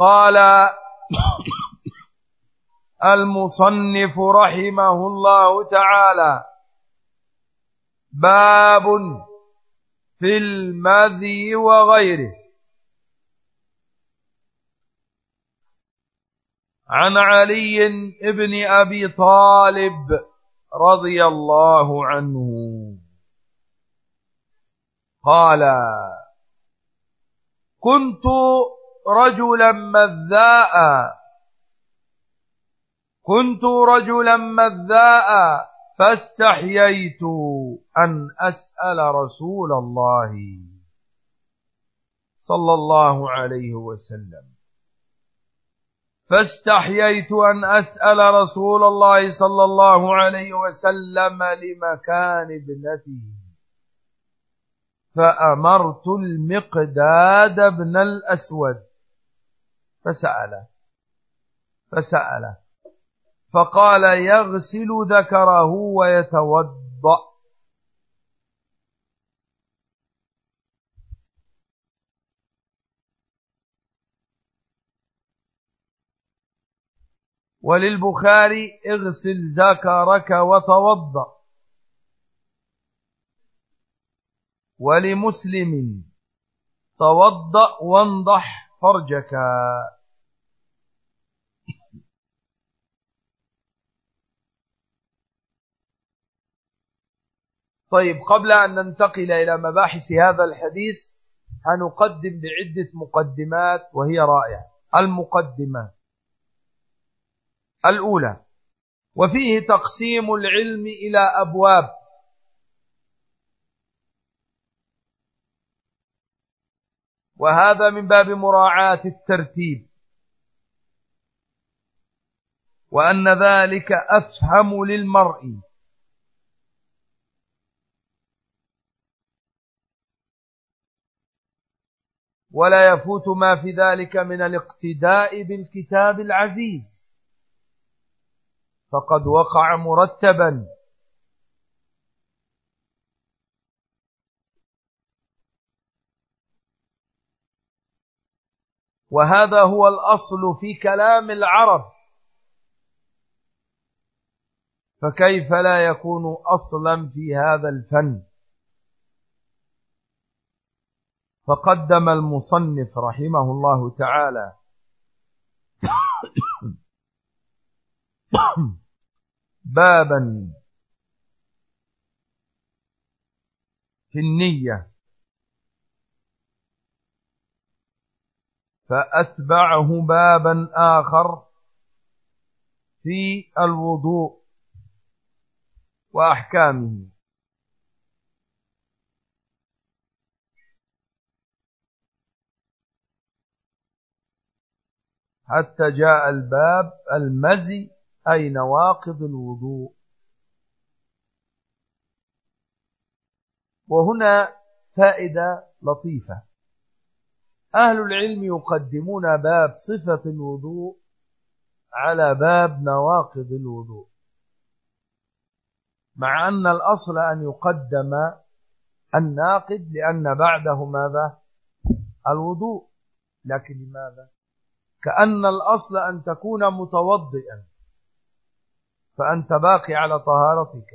قال المصنف رحمه الله تعالى باب في المذي وغيره. عن علي ابن أبي طالب رضي الله عنه. قال كنت رجلا مذاء. كنت رجلا مذاء فاستحييت أن أسأل رسول الله صلى الله عليه وسلم. فاستحييت أن أسأل رسول الله صلى الله عليه وسلم لمكان ابنته. فأمرت المقداد بن الأسود. فسأله فسأله فقال يغسل ذكره ويتوضأ. وللبخاري اغسل ذكرك وتوضأ. ولمسلم توضأ وانضح فرجك. طيب قبل أن ننتقل إلى مباحث هذا الحديث هنقدم بعدة مقدمات وهي رائعة. المقدمة الأولى وفيه تقسيم العلم إلى أبواب. وهذا من باب مراعاة الترتيب. وأن ذلك أفهم للمرء. ولا يفوت ما في ذلك من الاقتداء بالكتاب العزيز. فقد وقع مرتبا. وهذا هو الأصل في كلام العرب. فكيف لا يكون أصلا في هذا الفن؟ فقدم المصنف رحمه الله تعالى. بابا في النية. فأتبعه بابا آخر في الوضوء وأحكامه. حتى جاء الباب المزي أي نواقض الوضوء. وهنا فائدة لطيفة. أهل العلم يقدمون باب صفة الوضوء على باب نواقض الوضوء. مع أن الأصل أن يقدم الناقد لأن بعده ماذا؟ الوضوء. لكن لماذا؟ كأن الأصل أن تكون متوضئا فأنت باقي على طهارتك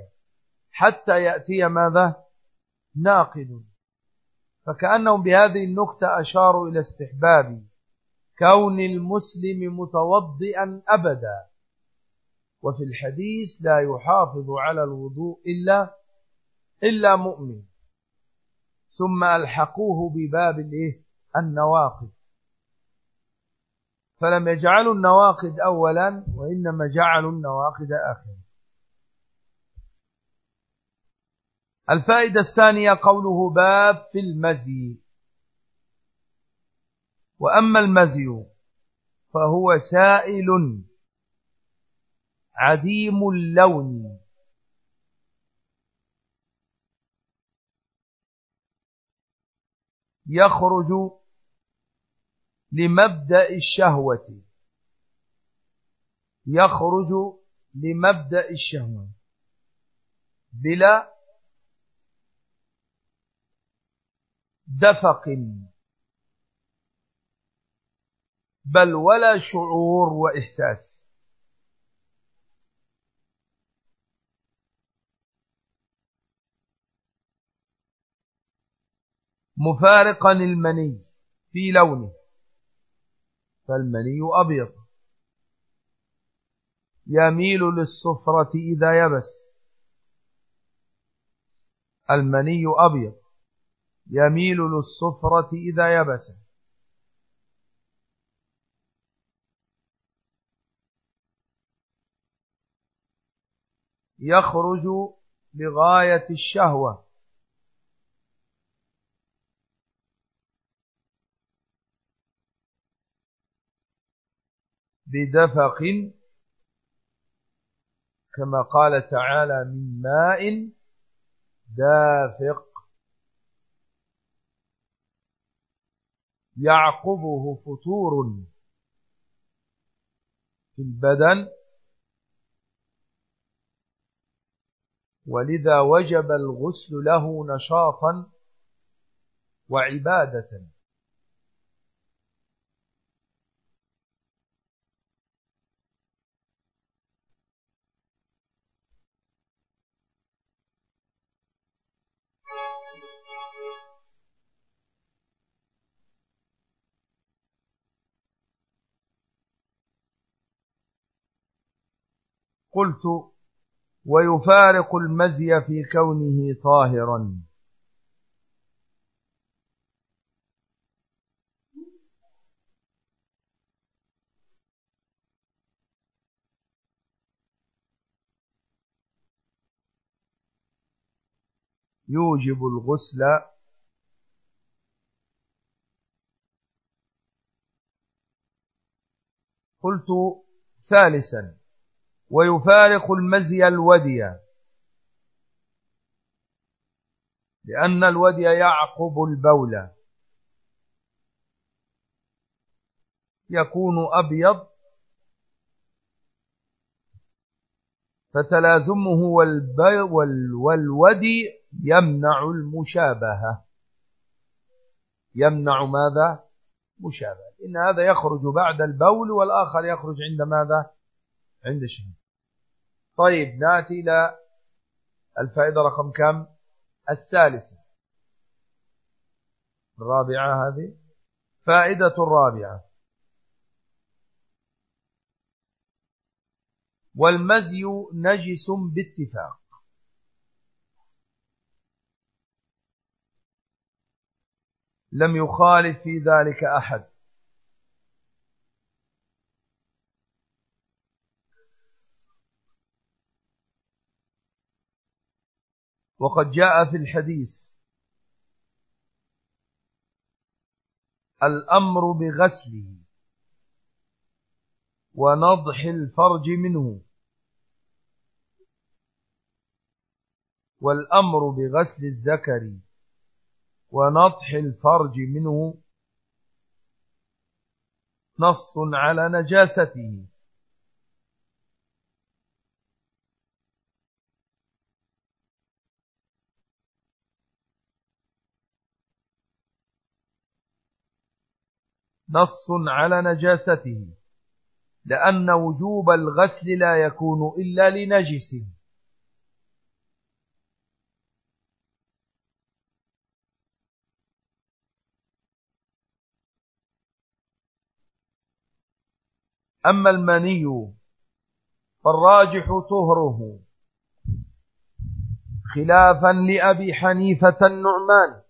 حتى يأتي ماذا؟ ناقد فكأنهم بهذه النكتة أشاروا إلى استحباب كون المسلم متوضئا أبدا. وفي الحديث لا يحافظ على الوضوء إلا إلا مؤمن. ثم ألحقوه بباب النواقض فلم يجعلوا النواقد أولا وإنما جعلوا النواقد آخرا. الفائدة الثانية قوله باب في المزي. وأما المزي فهو سائل عديم اللون. يخرج لمبدأ الشهوة. يخرج لمبدأ الشهوة. بلا دفق. بل ولا شعور وإحساس. مفارقا المني في لونه. فالمني أبيض. يميل للصفرة إذا يبس. المني أبيض. يميل للصفرة إذا يبس. يخرج لغاية الشهوة. بدفق كما قال تعالى من ماء دافق. يعقبه فطور في البدن. ولذا وجب الغسل له نشاطا وعبادة. قلت ويفارق المزي في كونه طاهرا. يوجب الغسل قلت ثالثا. ويفارق المزي الودي. لأن الودي يعقب البول. يكون أبيض. فتلازمه والودي يمنع المشابهة. يمنع ماذا؟ مشابهة. إن هذا يخرج بعد البول والآخر يخرج عند ماذا؟ عند الشهر طيب نأتي إلى الفائدة رقم كم؟ الثالثة. الرابعة هذه. فائدة الرابعة. والمزي نجس باتفاق. لم يخالف في ذلك أحد. وقد جاء في الحديث الأمر بغسله ونضح الفرج منه والأمر بغسل الذكر ونضح الفرج منه نص على نجاسته. نص على نجاسته لأن وجوب الغسل لا يكون إلا لنجس. أما المني فالراجح طهره خلافا لأبي حنيفة النعمان.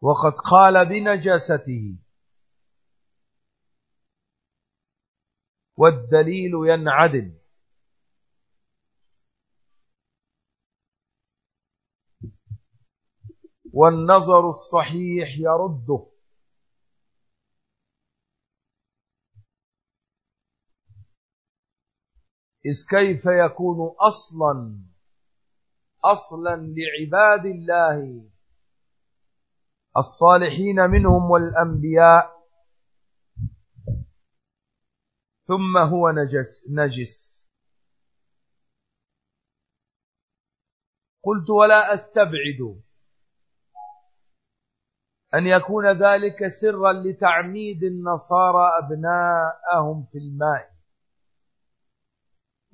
وقد قال بنجاسته. والدليل ينعدل والنظر الصحيح يرده. إذ كيف يكون أصلا أصلا لعباد الله الصالحين منهم والأنبياء. ثم هو نجس نجس. قلت ولا أستبعد أن يكون ذلك سرا لتعميد النصارى أبناءهم في الماء.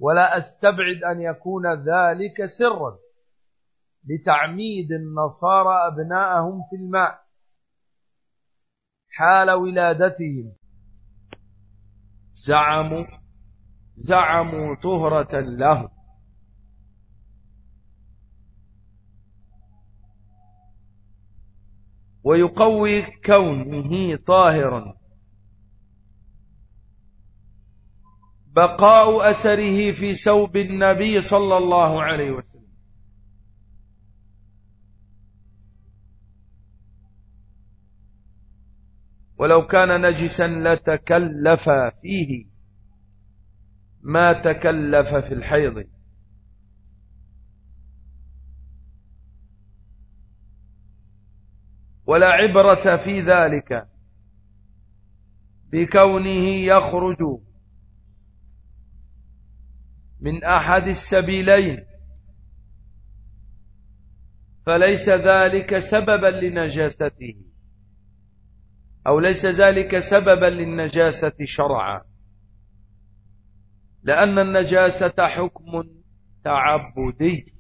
ولا أستبعد أن يكون ذلك سرا. لتعميد النصارى أبناءهم في الماء حال ولادتهم. زعموا زعموا طهرة له. ويقوي كونه طاهرا. بقاء أثره في سوب النبي صلى الله عليه وسلم. ولو كان نجسا لتكلف فيه ما تكلف في الحيض. ولا عبرة في ذلك بكونه يخرج من أحد السبيلين. فليس ذلك سببا لنجاسته. أو ليس ذلك سببا للنجاسة شرعا. لأن النجاسة حكم تعبدي.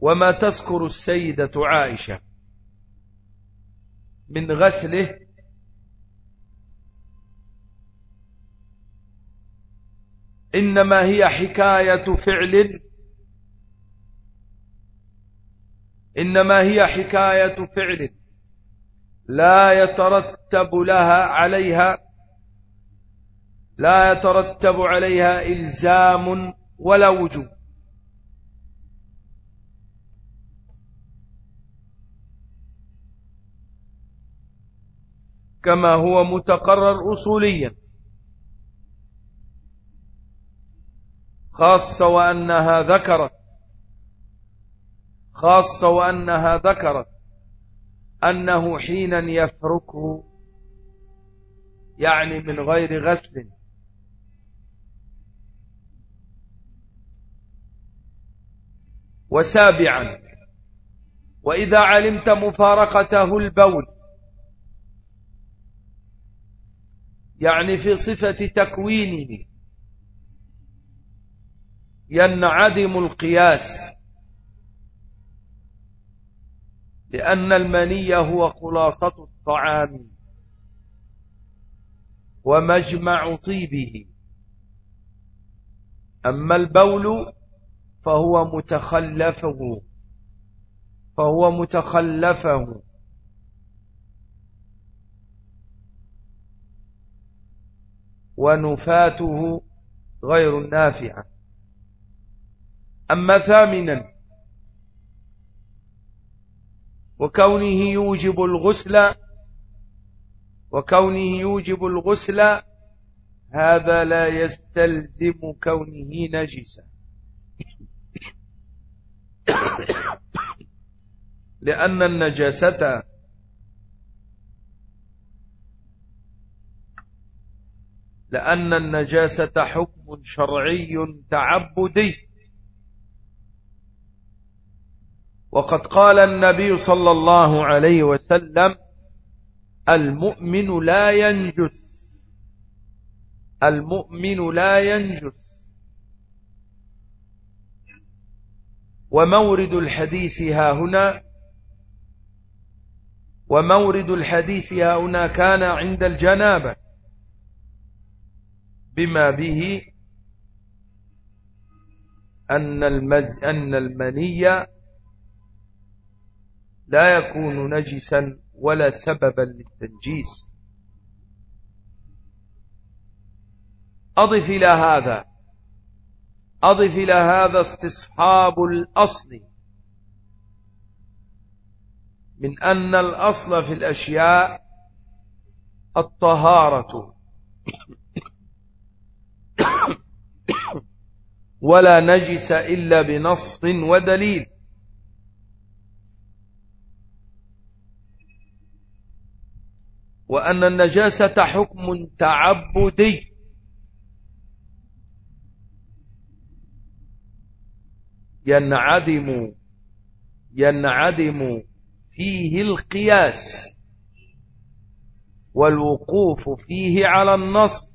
وما تذكر السيدة عائشة من غسله إنما هي حكاية فعل إنما هي حكاية فعل لا يترتب لها عليها لا يترتب عليها إلزام ولا وجوب. كما هو متقرر أصوليا. خاصة وأنها ذكرت خاصة وأنها ذكرت أنه حينا يفركه يعني من غير غسل وسابعا وإذا علمت مفارقته البول يعني في صفة تكوينه ينعدم القياس. لأن المني هو خلاصة الطعام ومجمع طيبه. أما البول فهو متخلفه فهو متخلفه. ونفاته غير نافعة أما ثامنا وكونه يوجب الغسل وكونه يوجب الغسل هذا لا يستلزم كونه نجسا. لأن النجاسة لأن النجاسة حكم شرعي تعبدي. وقد قال النبي صلى الله عليه وسلم المؤمن لا ينجس. المؤمن لا ينجس. ومورد الحديث ها هنا ومورد الحديث ها هنا كان عند الجنابة. بما به أن, المز أن المنية لا يكون نجسا ولا سببا للتنجيس. أضف إلى هذا أضف إلى هذا استصحاب الأصل من أن الأصل في الأشياء الطهارة. ولا نجس إلا بنص ودليل. وأن النجاسة حكم تعبدي. ينعدم ينعدم فيه القياس والوقوف فيه على النص.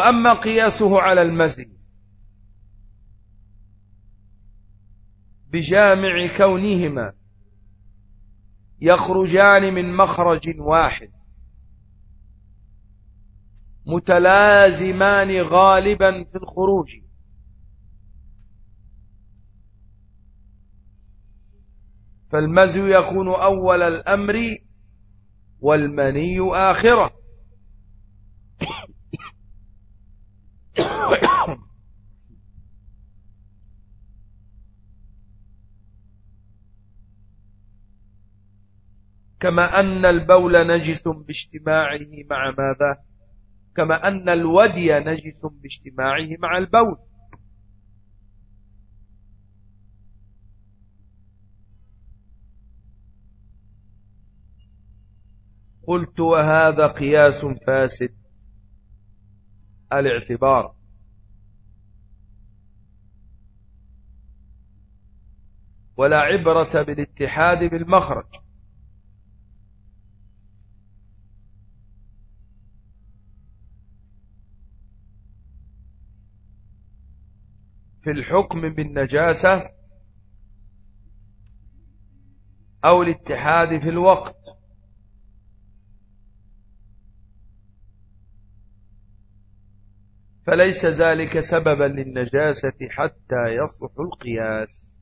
وأما قياسه على المزي بجامع كونهما يخرجان من مخرج واحد متلازمان غالبا في الخروج. فالمزي يكون أول الأمر والمني آخره. كما أن البول نجس باجتماعه مع ماذا؟ كما أن الودي نجس باجتماعه مع البول. قلت وهذا قياس فاسد. الاعتبار. ولا عبرة بالاتحاد بالمخرج. في الحكم بالنجاسة أو الاتحاد في الوقت. فليس ذلك سببا للنجاسة حتى يصلح القياس.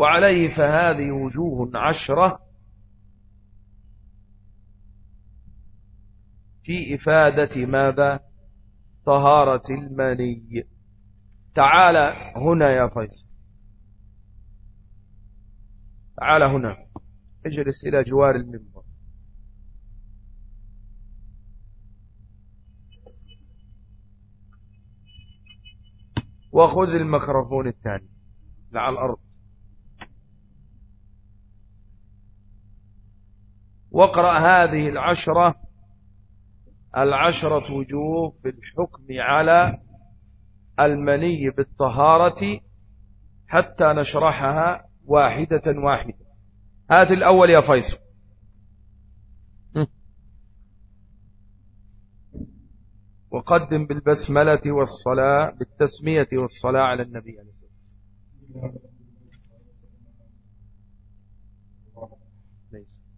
وعليه فهذه وجوه عشرة في إفادة ماذا؟ طهارة المني. تعال هنا يا فيصل. تعال هنا. اجلس إلى جوار المنبر. وخذ الميكروفون الثاني. على الأرض. واقرأ هذه العشرة. العشرة وجوه في الحكم على المني بالطهارة حتى نشرحها واحدة واحدة. هات الأول يا فيصل. وقدم بالبسملة والصلاة بالتسمية والصلاة على النبي عليه الصلاة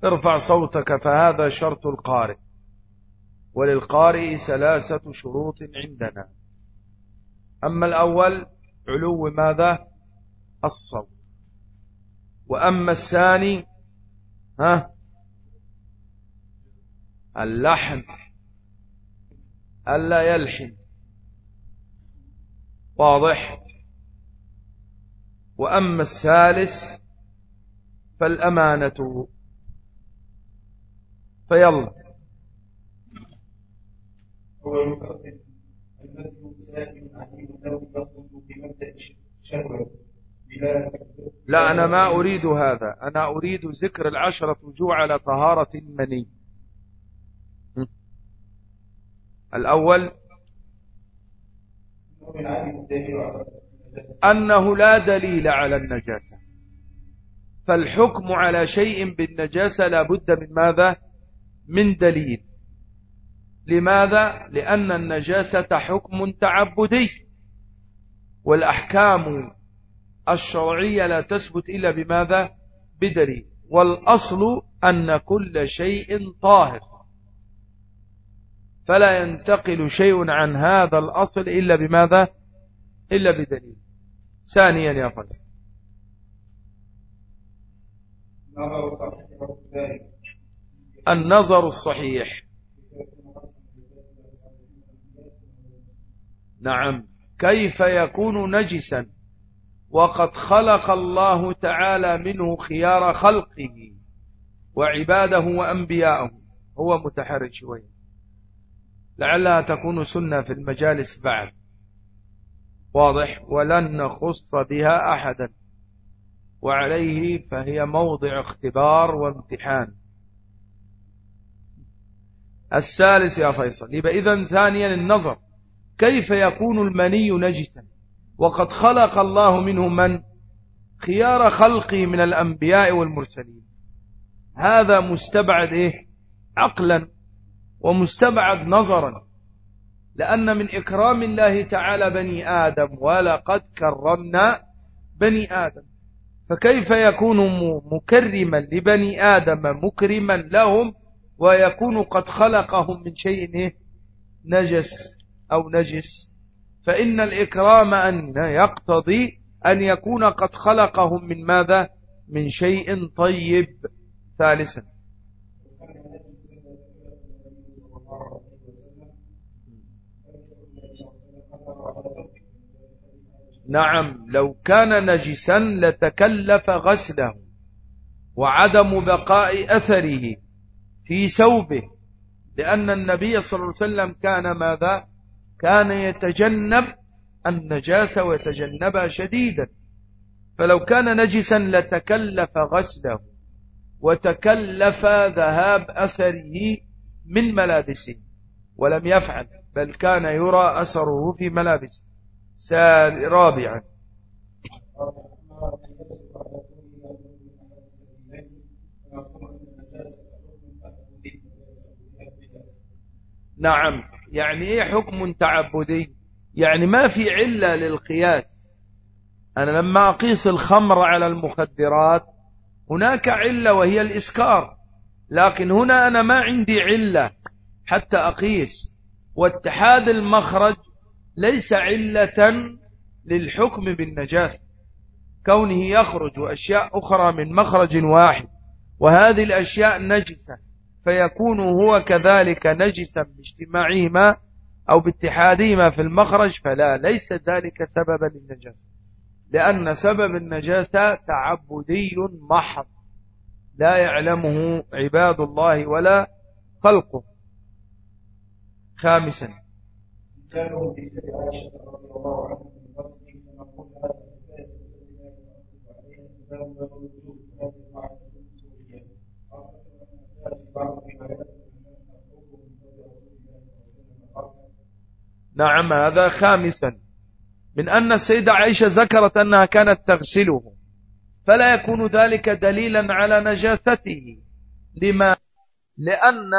ارفع صوتك فهذا شرط القارئ. وللقارئ ثلاثة شروط عندنا. أما الأول علو ماذا؟ الصوت. وأما الثاني ها؟ اللحن. ألا يلحن. واضح؟ وأما الثالث فالأمانة فيلا. هو يفضل المثل ساكن عليم له يخرج بمبدأ الشهوة لا أنا ما أريد هذا. أنا أريد ذكر العشرة وجوع على طهارة المني الأول أنه لا دليل على النجاسة. فالحكم على شيء بالنجاسة لا بد من ماذا؟ من دليل. لماذا؟ لأن النجاسة حكم تعبدي. والأحكام الشرعية لا تثبت إلا بماذا؟ بدليل. والأصل أن كل شيء طاهر. فلا ينتقل شيء عن هذا الأصل إلا بماذا؟ إلا بدليل. ثانيا يا فلسفة النظر الصحيح. نعم. كيف يكون نجسا؟ وقد خلق الله تعالى منه خيار خلقه وعباده وأنبياءه. هو متحرج شوية. لعلها تكون سنة في المجالس بعد. واضح؟ ولن نخص بها أحدا. وعليه فهي موضع اختبار وامتحان. الثالث يا فيصل. يبقى إذن ثانيا النظر. كيف يكون المني نجسا؟ وقد خلق الله منه من؟ خيار خلقه من الأنبياء والمرسلين. هذا مستبعد إيه؟ عقلا ومستبعد نظرا. لأن من إكرام الله تعالى بني آدم ولقد كرمنا بني آدم. فكيف يكون مكرما لبني آدم مكرما لهم؟ ويكون قد خلقهم من شيء؟ نجس أو نجس. فإن الإكرام أن يقتضي أن يكون قد خلقهم من ماذا؟ من شيء طيب. ثالثا. نعم لو كان نجسا لتكلف غسله وعدم بقاء أثره. في ثوبه لأن النبي صلى الله عليه وسلم كان ماذا؟ كان يتجنب النجاسة ويتجنبها شديدا. فلو كان نجسا لتكلف غسله وتكلف ذهاب أثره من ملابسه ولم يفعل بل كان يرى أثره في ملابسه. رابعا. نعم. يعني إيه حكم تعبدي؟ يعني ما في علة للقياس. أنا لما أقيس الخمر على المخدرات هناك علة وهي الإسكار. لكن هنا أنا ما عندي علة حتى أقيس. واتحاد المخرج ليس علة للحكم بالنجاسة. كونه يخرج أشياء أخرى من مخرج واحد. وهذه الأشياء نجسة. فيكون هو كذلك نجسا باجتماعهما أو باتحادهما في المخرج فلا ليس ذلك سببا للنجاسة. لأن سبب النجاسة تعبدي محض. لا يعلمه عباد الله ولا خلقه. خامسا كانوا في عائشة رضي الله عنها من نقول نعم هذا خامسا. من أن السيدة عائشة ذكرت أنها كانت تغسله. فلا يكون ذلك دليلا على نجاسته. لما؟ لأن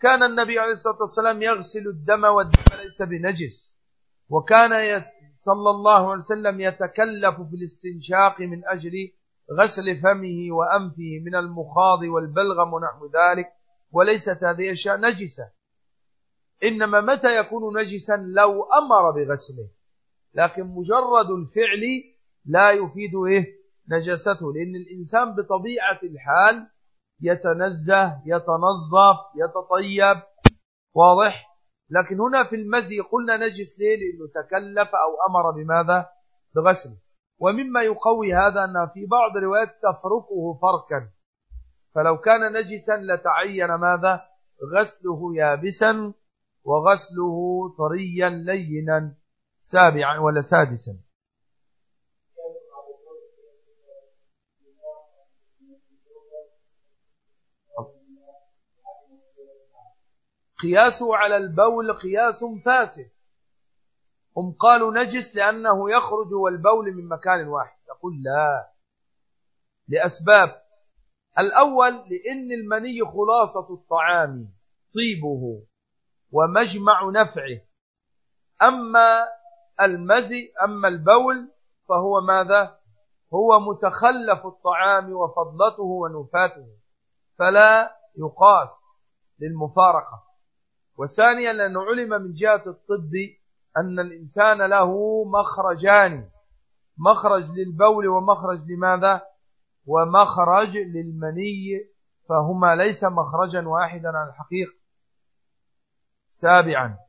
كان النبي عليه الصلاة والسلام يغسل الدم والدم ليس بنجس. وكان صلى الله عليه وسلم يتكلف في الاستنشاق من أجل غسل فمه وأنفه من المخاض والبلغم ونحو ذلك وليست هذه أشياء نجسة. إنما متى يكون نجسا؟ لو أمر بغسله. لكن مجرد الفعل لا يفيد إيه؟ نجاسته لأن الإنسان بطبيعة الحال يتنزه يتنظف يتطيب. واضح؟ لكن هنا في المزي قلنا نجس ليه؟ لأنه تكلف أو أمر بماذا؟ بغسله. ومما يقوي هذا أن في بعض الروايات تفرقه فركا فلو كان نجسا لتعين ماذا؟ غسله يابسا وغسله طريا لينا سابعا ولا سادسا. قياسه على البول قياس فاسد. هم قالوا نجس لأنه يخرج والبول من مكان واحد. يقول لا. لأسباب. الأول لأن المني خلاصة الطعام طيبه ومجمع نفعه. أما المزي أما البول فهو ماذا؟ هو متخلف الطعام وفضلته ونفاته فلا يقاس للمفارقة. وثانيا لأنه علم من جهة الطب أن الإنسان له مخرجان. مخرج للبول ومخرج لماذا؟ ومخرج للمني فهما ليس مخرجا واحدا على الحقيقة. سابعا.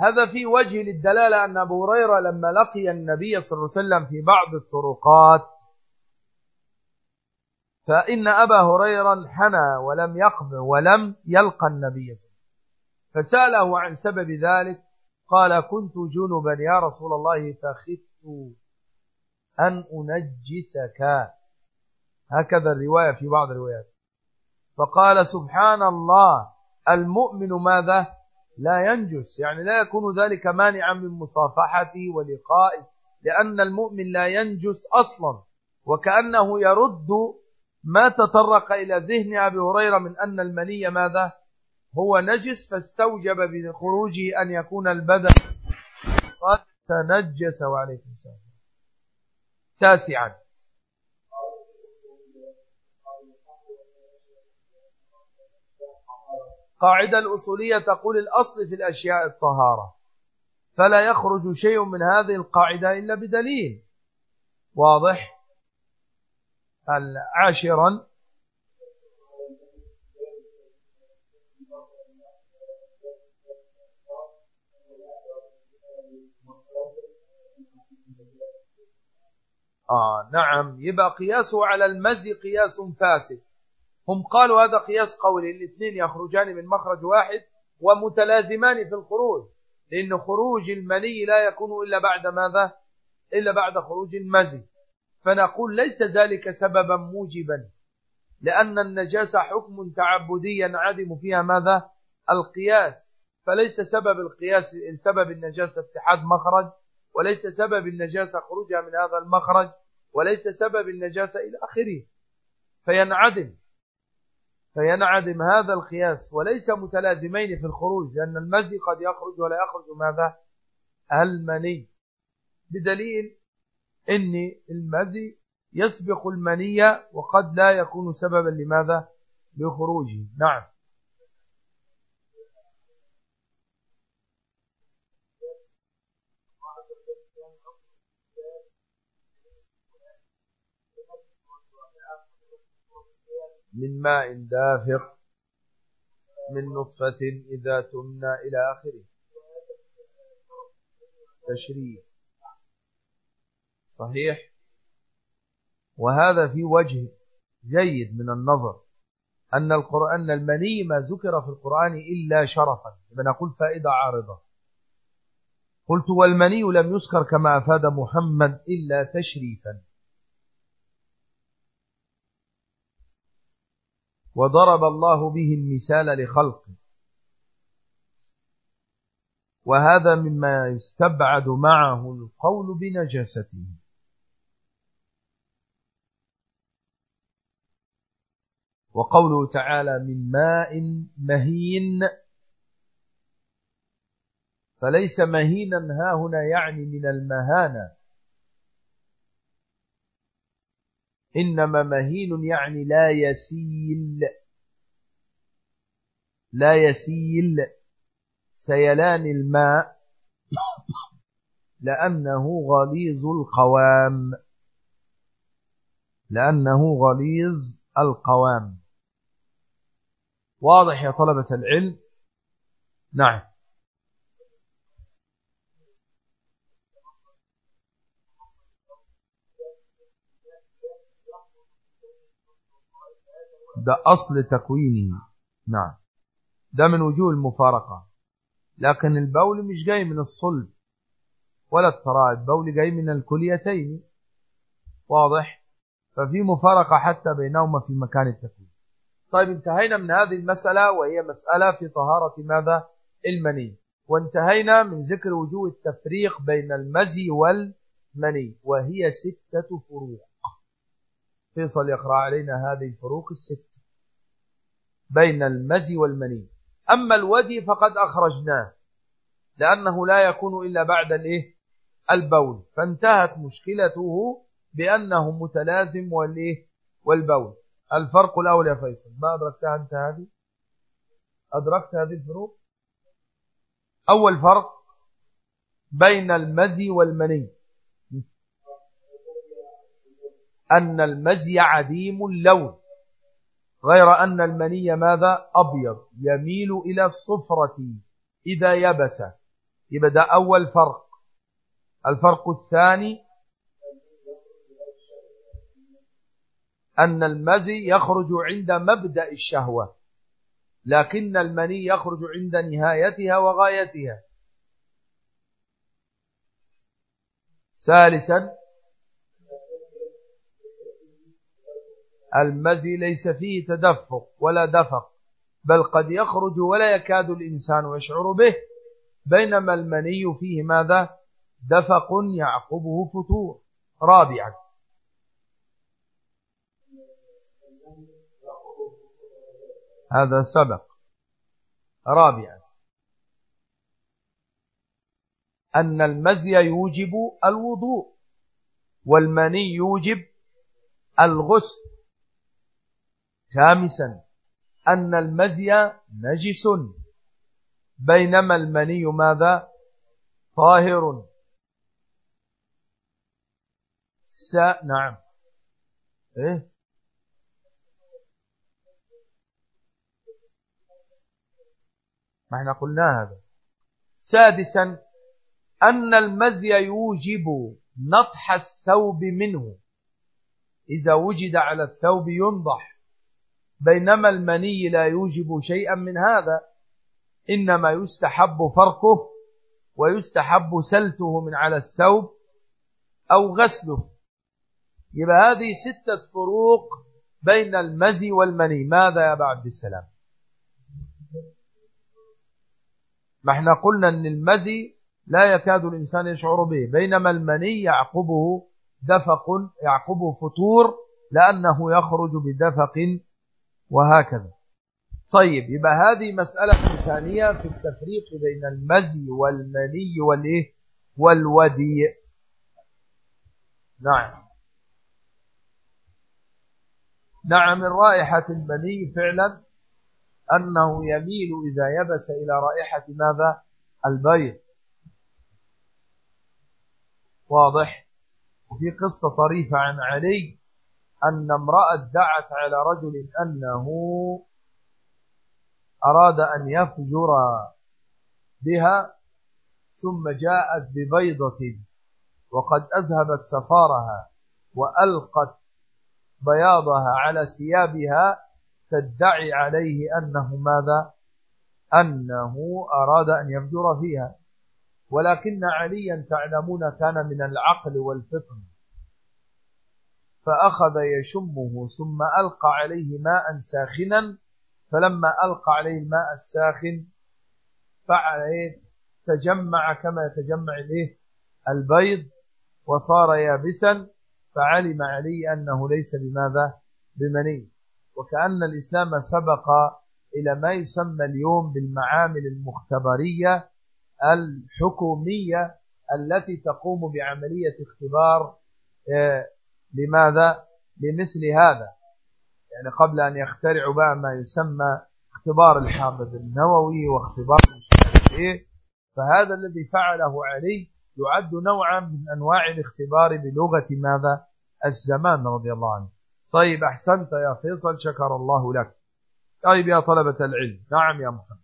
هذا في وجه للدلالة أن أبو هريرة لما لقي النبي صلى الله عليه وسلم في بعض الطرقات فإن أبا هريرة حنى ولم يقبع ولم يلقى النبي صلى الله عليه وسلم. فسأله عن سبب ذلك قال كنت جنبا يا رسول الله فخفت أن أنجسك. هكذا الرواية في بعض الروايات. فقال سبحان الله المؤمن ماذا؟ لا ينجس. يعني لا يكون ذلك مانعا من مصافحتي ولقائي لأن المؤمن لا ينجس أصلا وكأنه يرد ما تطرق إلى ذهن أبي هريرة من أن المني ماذا؟ هو نجس فاستوجب بخروجه أن يكون البدن قد تنجس وعليكم السلام. تاسعا. قاعدة الأصولية تقول الأصل في الأشياء الطهارة فلا يخرج شيء من هذه القاعدة إلا بدليل. واضح؟ عاشرا؟ آه نعم يبقى قياسه على المزي قياس فاسد. هم قالوا هذا قياس قولي الاثنين يخرجان من مخرج واحد ومتلازمان في الخروج لأن خروج المني لا يكون إلا بعد ماذا؟ إلا بعد خروج المزي. فنقول ليس ذلك سببا موجبا لأن النجاسة حكم تعبدي ينعدم فيها ماذا؟ القياس. فليس سبب القياس سبب النجاسة اتحاد مخرج وليس سبب النجاسة خروجها من هذا المخرج وليس سبب النجاسة إلى آخره. فينعدم. فينعدم هذا القياس وليس متلازمين في الخروج لأن المزي قد يخرج ولا يخرج ماذا؟ المني. بدليل ان المزي يسبق المنية وقد لا يكون سببا لماذا؟ لخروجه. نعم. من ماء دافق من نطفة إذا تمنى إلى آخره. تشريف صحيح؟ وهذا في وجه جيد من النظر أن القرآن المني ما ذكر في القرآن إلا شرفا. نقول فائدة عارضة. قلت والمني لم يذكر كما أفاد محمد إلا تشريفا. وضرب الله به المثال لخلقه. وهذا مما يستبعد معه القول بنجاسته. وقوله تعالى من ماء مهين فليس مهينا ها هنا يعني من المهانة. إنما مهين يعني لا يسيل. لا يسيل. سيلان الماء لأنه غليظ القوام. لأنه غليظ القوام. واضح يا طلبة العلم؟ نعم. ده أصل تكوينه. نعم. ده من وجوه المفارقة. لكن البول مش جاي من الصلب. ولا الترائب البول جاي من الكليتين. واضح؟ ففي مفارقة حتى بينهما في مكان التكوين. طيب انتهينا من هذه المسألة وهي مسألة في طهارة ماذا؟ المني. وانتهينا من ذكر وجوه التفريق بين المزي والمني وهي ستة فروق فيصل يقرأ علينا هذه الفروق الستة. بين المزي والمني. أما الودي فقد أخرجناه لأنه لا يكون إلا بعد الإيه؟ البول. فانتهت مشكلته بأنه متلازم والإيه؟ والبول. الفرق الأول يا فيصل. ما أدركتها أنت هذه؟ أدركت هذه الفروق؟ أول فرق بين المزي والمني. أن المزي عديم اللون. غير أن المني ماذا؟ أبيض يميل إلى الصفرة إذا يبس. يبدأ أول فرق. الفرق الثاني أن المزي يخرج عند مبدأ الشهوة لكن المني يخرج عند نهايتها وغايتها. ثالثا المزي ليس فيه تدفق ولا دفق بل قد يخرج ولا يكاد الإنسان يشعر به. بينما المني فيه ماذا؟ دفق يعقبه فتور. رابعا. هذا سبق. رابعا. أن المزي يوجب الوضوء والمني يوجب الغسل. خامسا أن المزي نجس. بينما المني ماذا؟ طاهر. س... نعم. إيه؟ ما إحنا قلنا هذا. سادسا أن المزي يوجب نطح الثوب منه. إذا وجد على الثوب ينضح. بينما المني لا يوجب شيئا من هذا إنما يستحب فرقه ويستحب سلته من على الثوب أو غسله. يبقى هذه ستة فروق بين المزي والمني. ماذا يا أبا عبد السلام؟ ما إحنا قلنا إن المزي لا يكاد الإنسان يشعر به. بينما المني يعقبه دفق يعقبه فطور لأنه يخرج بدفق وهكذا. طيب يبقى هذه مسألة ثانية في التفريق بين المزي والمني والإيه؟ والودي نعم. نعم الرائحة المني فعلا أنه يميل إذا يبس إلى رائحة ماذا؟ البيض. واضح؟ وفي قصة طريفة عن علي أن امرأة دعت على رجل أنه أراد أن يفجر بها ثم جاءت ببيضة وقد أذهبت سفارها وألقت بياضها على ثيابها تدعي عليه أنه ماذا؟ أنه أراد أن يفجر فيها. ولكن عليا تعلمون كان من العقل والفطن. فأخذ يشمه ثم ألقى عليه ماء ساخنا فلما ألقى عليه الماء الساخن فعل إيه؟ تجمع كما يتجمع إليه البيض وصار يابسا فعلم علي أنه ليس بماذا؟ بمني. وكأن الإسلام سبق إلى ما يسمى اليوم بالمعامل المختبرية الحكومية التي تقوم بعملية اختبار آه، لماذا؟ لمثل هذا. يعني قبل أن يخترعوا بقى ما يسمى اختبار الحافظ النووي واختبار إيه فهذا الذي فعله علي يعد نوعا من أنواع الاختبار بلغة ماذا؟ الزمان رضي الله عنه. طيب أحسنت يا فيصل شكر الله لك. طيب يا طلبة العلم. نعم يا محمد.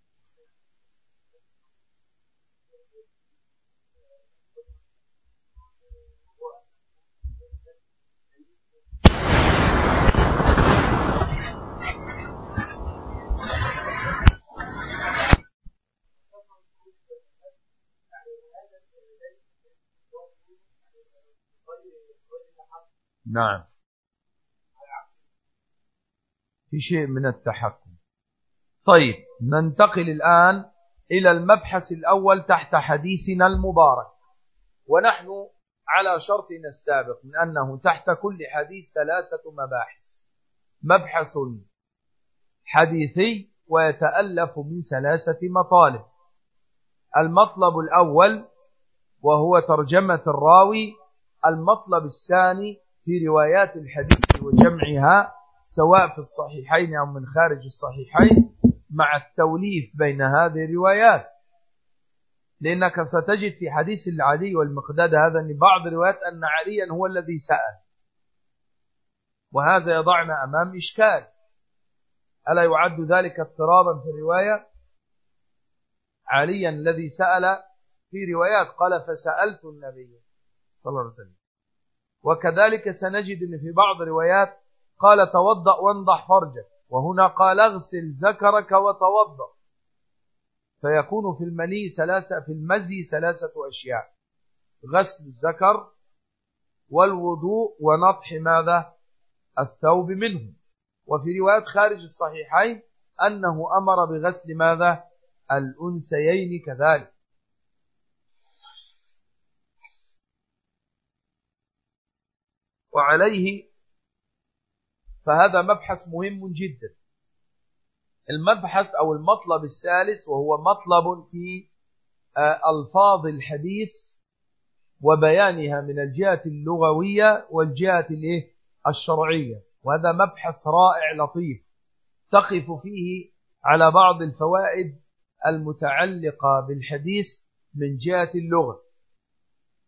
نعم. في شيء من التحكم. طيب ننتقل الآن إلى المبحث الأول تحت حديثنا المبارك. ونحن على شرطنا السابق من أنه تحت كل حديث ثلاثة مباحث. مبحث حديثي ويتألف من ثلاثة مطالب. المطلب الأول وهو ترجمة الراوي المطلب الثاني في روايات الحديث وجمعها سواء في الصحيحين أو من خارج الصحيحين مع التوليف بين هذه الروايات. لأنك ستجد في حديث العلي والمقداد هذا أن بعض الروايات أن عليا هو الذي سأل. وهذا يضعنا أمام إشكال. ألا يعد ذلك اضطرابا في الرواية؟ عليا الذي سأل في روايات. قال فسألت النبي. صلى الله عليه وسلم. وكذلك سنجد أن في بعض الروايات قال توضأ وانضح فرجك وهنا قال اغسل ذكرك وتوضأ. فيكون في المني ثلاثة في المزي ثلاثة أشياء. غسل الذكر والوضوء ونطح ماذا؟ الثوب منه. وفي روايات خارج الصحيحين أنه أمر بغسل ماذا؟ الأنسيين كذلك. وعليه فهذا مبحث مهم جدا. المبحث أو المطلب الثالث وهو مطلب في آه، ألفاظ الحديث وبيانها من الجهة اللغوية والجهة الشرعية. وهذا مبحث رائع لطيف تقف فيه على بعض الفوائد المتعلقة بالحديث من جهة اللغة.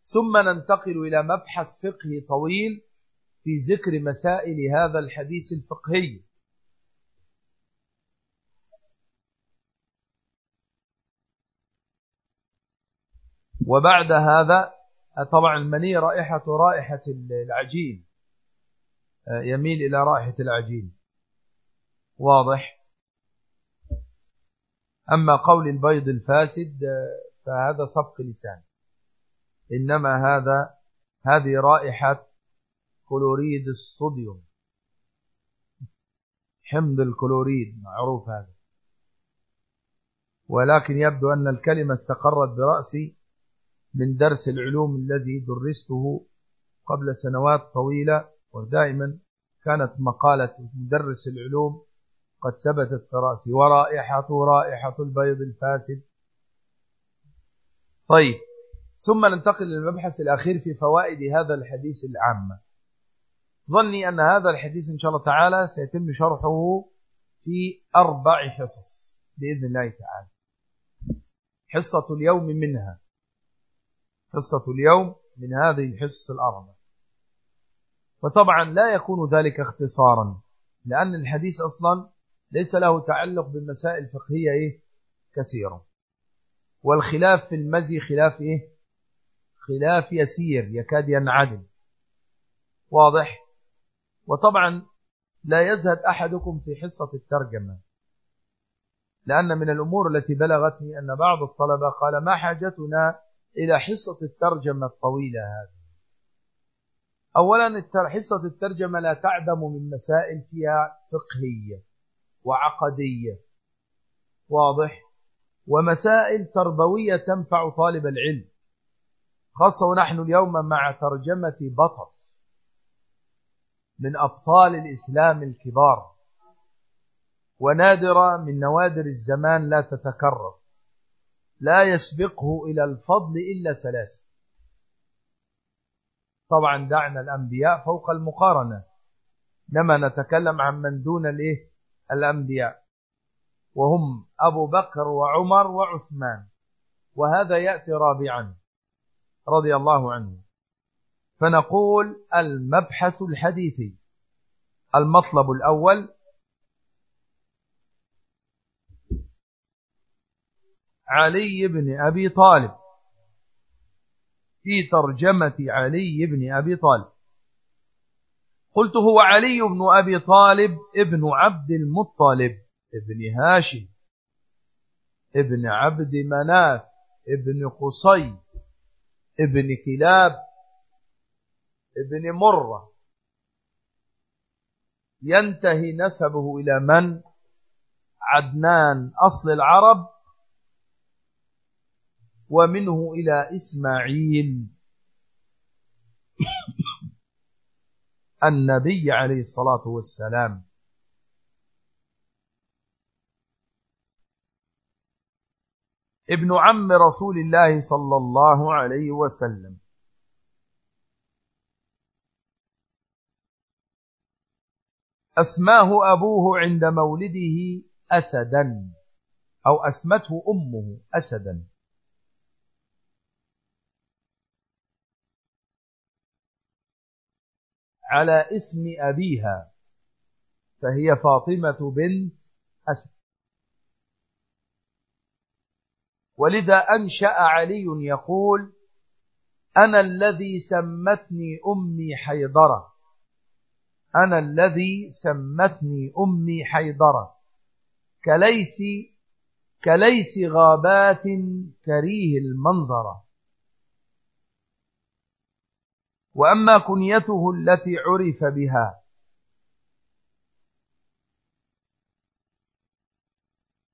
ثم ننتقل إلى مبحث فقهي طويل في ذكر مسائل هذا الحديث الفقهي. وبعد هذا طبعا المني رائحة رائحة العجين. يميل إلى رائحة العجين. واضح؟ أما قول البيض الفاسد فهذا صفق لسان إنما هذا هذه رائحة كلوريد الصوديوم. حمض الكلوريد معروف هذا. ولكن يبدو أن الكلمة استقرت برأسي من درس العلوم الذي درسته قبل سنوات طويلة ودائما كانت مقالة مدرس العلوم قد ثبتت في رأسي. ورائحة رائحة البيض الفاسد. طيب ثم ننتقل للمبحث الأخير في فوائد هذا الحديث العامة. ظني أن هذا الحديث إن شاء الله تعالى سيتم شرحه في أربع حصص بإذن الله تعالى. حصة اليوم منها. حصة اليوم من هذه الحصص الأربع. وطبعا لا يكون ذلك اختصارا لأن الحديث أصلا ليس له تعلق بالمسائل الفقهية إيه؟ كثيرة والخلاف في المزي خلاف إيه؟ خلاف يسير يكاد ينعدم. واضح؟ وطبعا لا يزهد أحدكم في حصة الترجمة لأن من الأمور التي بلغتني أن بعض الطلبة قال ما حاجتنا إلى حصة الترجمة الطويلة هذه؟ أولا حصة الترجمة لا تعدم من مسائل فيها فقهية وعقدية واضح؟ ومسائل تربوية تنفع طالب العلم خاصة ونحن اليوم مع ترجمة بطل. من أبطال الإسلام الكبار. ونادرة من نوادر الزمان لا تتكرر. لا يسبقه إلى الفضل إلا ثلاثة طبعا دعنا الأنبياء فوق المقارنة. لما نتكلم عن من دون الإيه؟ الأنبياء. وهم أبو بكر وعمر وعثمان. وهذا يأتي رابعا. رضي الله عنه. فنقول المبحث الحديثي. المطلب الأول. علي بن أبي طالب. في ترجمة علي بن أبي طالب. قلت هو علي بن أبي طالب ابن عبد المطلب. ابن هاشم. ابن عبد مناف. ابن قصي. ابن كلاب. ابن مرة. ينتهي نسبه إلى من؟ عدنان أصل العرب. ومنه إلى إسماعيل. النبي عليه الصلاة والسلام. ابن عم رسول الله صلى الله عليه وسلم. أسماه أبوه عند مولده أسدا أو أسمته أمه أسدا. على اسم أبيها فهي فاطمة بنت أسد. ولذا أنشأ علي يقول أنا الذي سمتني أمي حيضرة. أنا الذي سمتني أمي حيدرة كليس كليس غابات كريه المنظرة وأما كنيته التي عرف بها.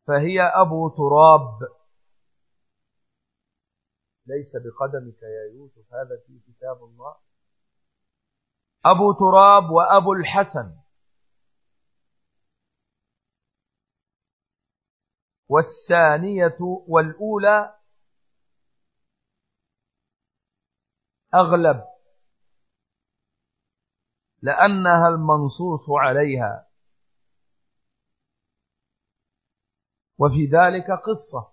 فهي أبو تراب. ليس بقدمك يا يوسف هذا في كتاب الله. أبو تراب وأبو الحسن. والثانية والأولى أغلب لأنها المنصوص عليها. وفي ذلك قصة.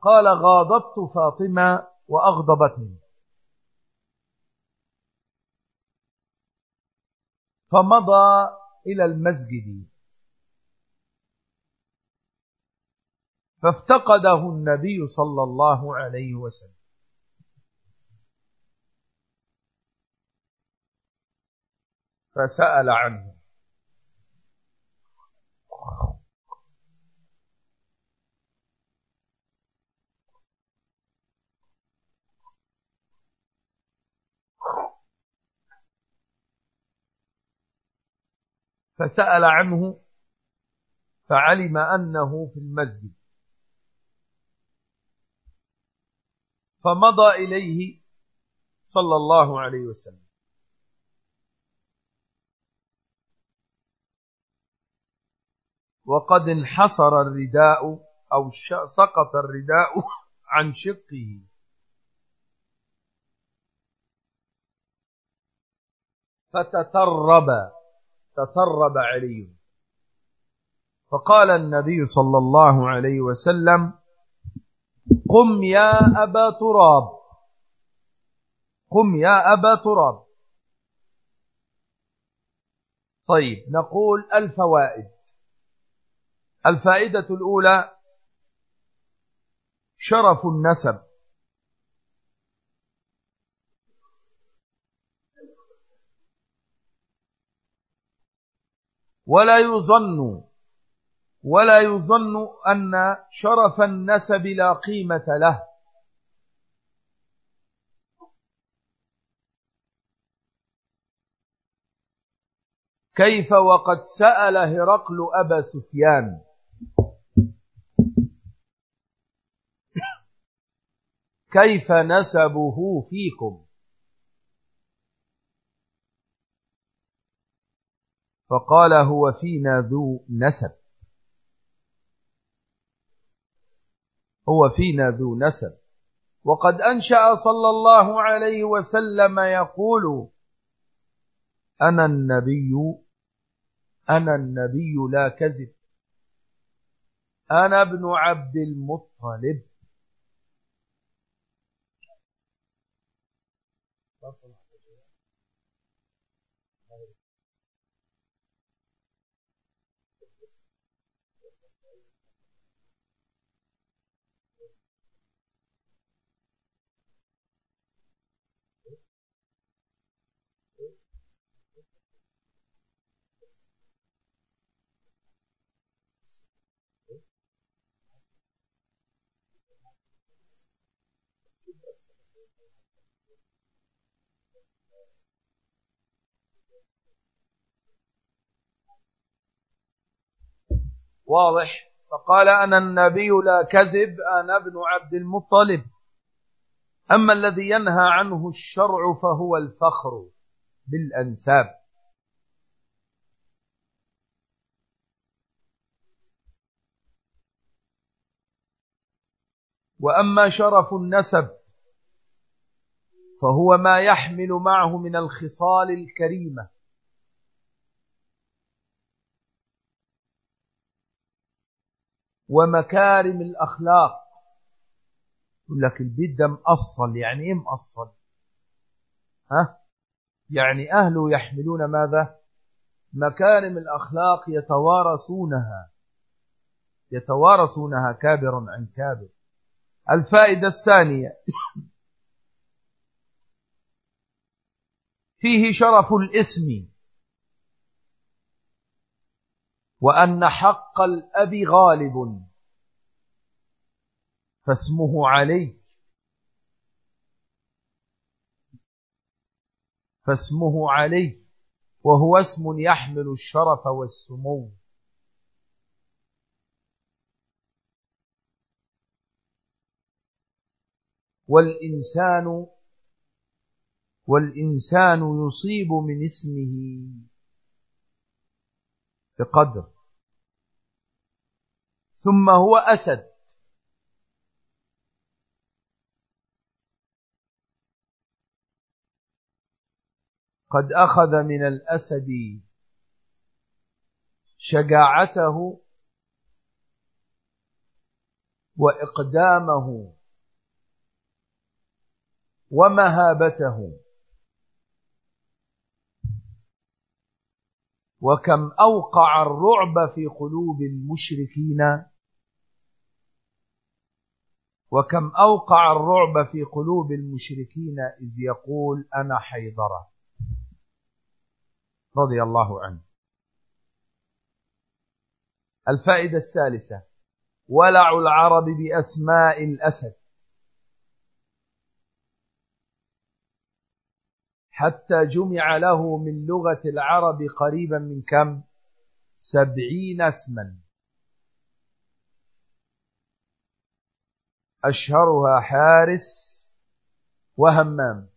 قال غاضبت فاطمة وأغضبتني. فمضى إلى المسجد. فافتقده النبي صلى الله عليه وسلم. فسأل عنه. فسأل عنه فعلم أنه في المسجد. فمضى إليه صلى الله عليه وسلم. وقد انحصر الرداء أو سقط الرداء عن شقه. فتترب. تترب علي. فقال النبي صلى الله عليه وسلم قم يا أبا تراب. قم يا أبا تراب. طيب نقول الفوائد. الفائدة الأولى شرف النسب. ولا يظن ولا يظن أن شرف النسب لا قيمة له. كيف وقد سأل هرقل أبا سفيان. كيف نسبه فيكم؟ فقال هو فينا ذو نسب. هو فينا ذو نسب. وقد أنشأ صلى الله عليه وسلم يقول أنا النبي أنا النبي لا كذب. أنا ابن عبد المطلب. واضح. فقال أنا النبي لا كذب أنا ابن عبد المطلب. أما الذي ينهى عنه الشرع فهو الفخر بالأنساب. وأما شرف النسب فهو ما يحمل معه من الخصال الكريمة. ومكارم الأخلاق. يقول لك البيت ده مأصل يعني إيه مأصل ها؟ يعني أهله يحملون ماذا؟ مكارم الأخلاق يتوارثونها. يتوارثونها كابر عن كابر. الفائدة الثانية. فيه شرف الاسم. وأن حق الأب غالب. فاسمه علي فاسمه علي وهو اسم يحمل الشرف والسمو. والإنسان والإنسان يصيب من اسمه بقدر. ثم هو أسد. قد أخذ من الأسد شجاعته وإقدامه ومهابته. وكم أوقع الرعب في قلوب المشركين. وكم أوقع الرعب في قلوب المشركين إذ يقول أنا حيضرة رضي الله عنه. الفائدة الثالثة. ولع العرب بأسماء الأسد. حتى جمع له من لغة العرب قريبا من كم؟ سبعين اسما. أشهرها حارس وهمام.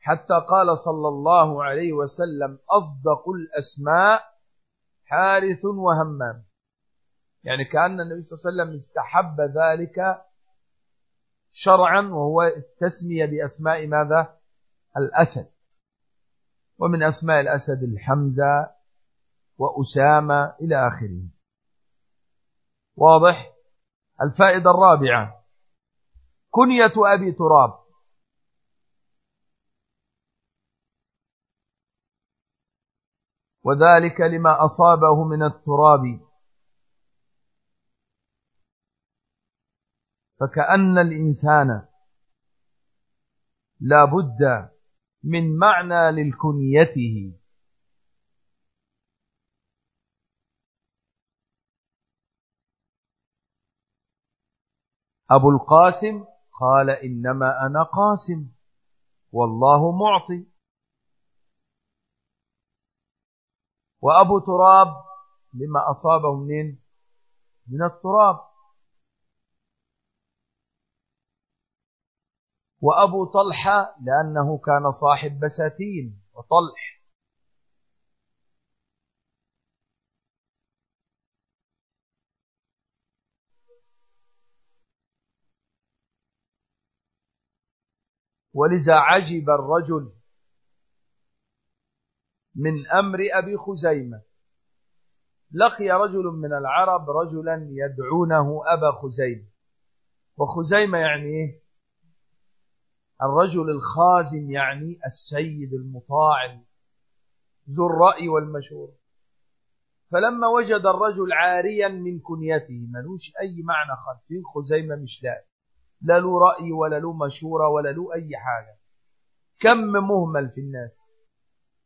حتى قال صلى الله عليه وسلم أصدق الأسماء حارث وهمام. يعني كأن النبي صلى الله عليه وسلم استحب ذلك شرعا وهو التسمية بأسماء ماذا؟ الأسد. ومن أسماء الأسد الحمزة وأسامة إلى آخره. واضح؟ الفائدة الرابعة. كنية أبي تراب. وذلك لما أصابه من التراب. فكأن الإنسان لا بد من معنى للكنيته. أبو القاسم قال إنما أنا قاسم والله معطي. وأبو تراب لما أصابه منين؟ من التراب. وأبو طلحة لأنه كان صاحب بساتين وطلح. ولذا عجب الرجل من أمر أبي خزيمة. لقي رجل من العرب رجلا يدعونه أبا خزيمة. وخزيمة يعني إيه؟ الرجل الخازن يعني السيد المطاع ذو الرأي والمشورة. فلما وجد الرجل عاريا من كنيته ملوش أي معنى خلفين خزيمة مش لاقي لا له رأي ولا له مشورة ولا له أي حاجة. كم مهمل في الناس؟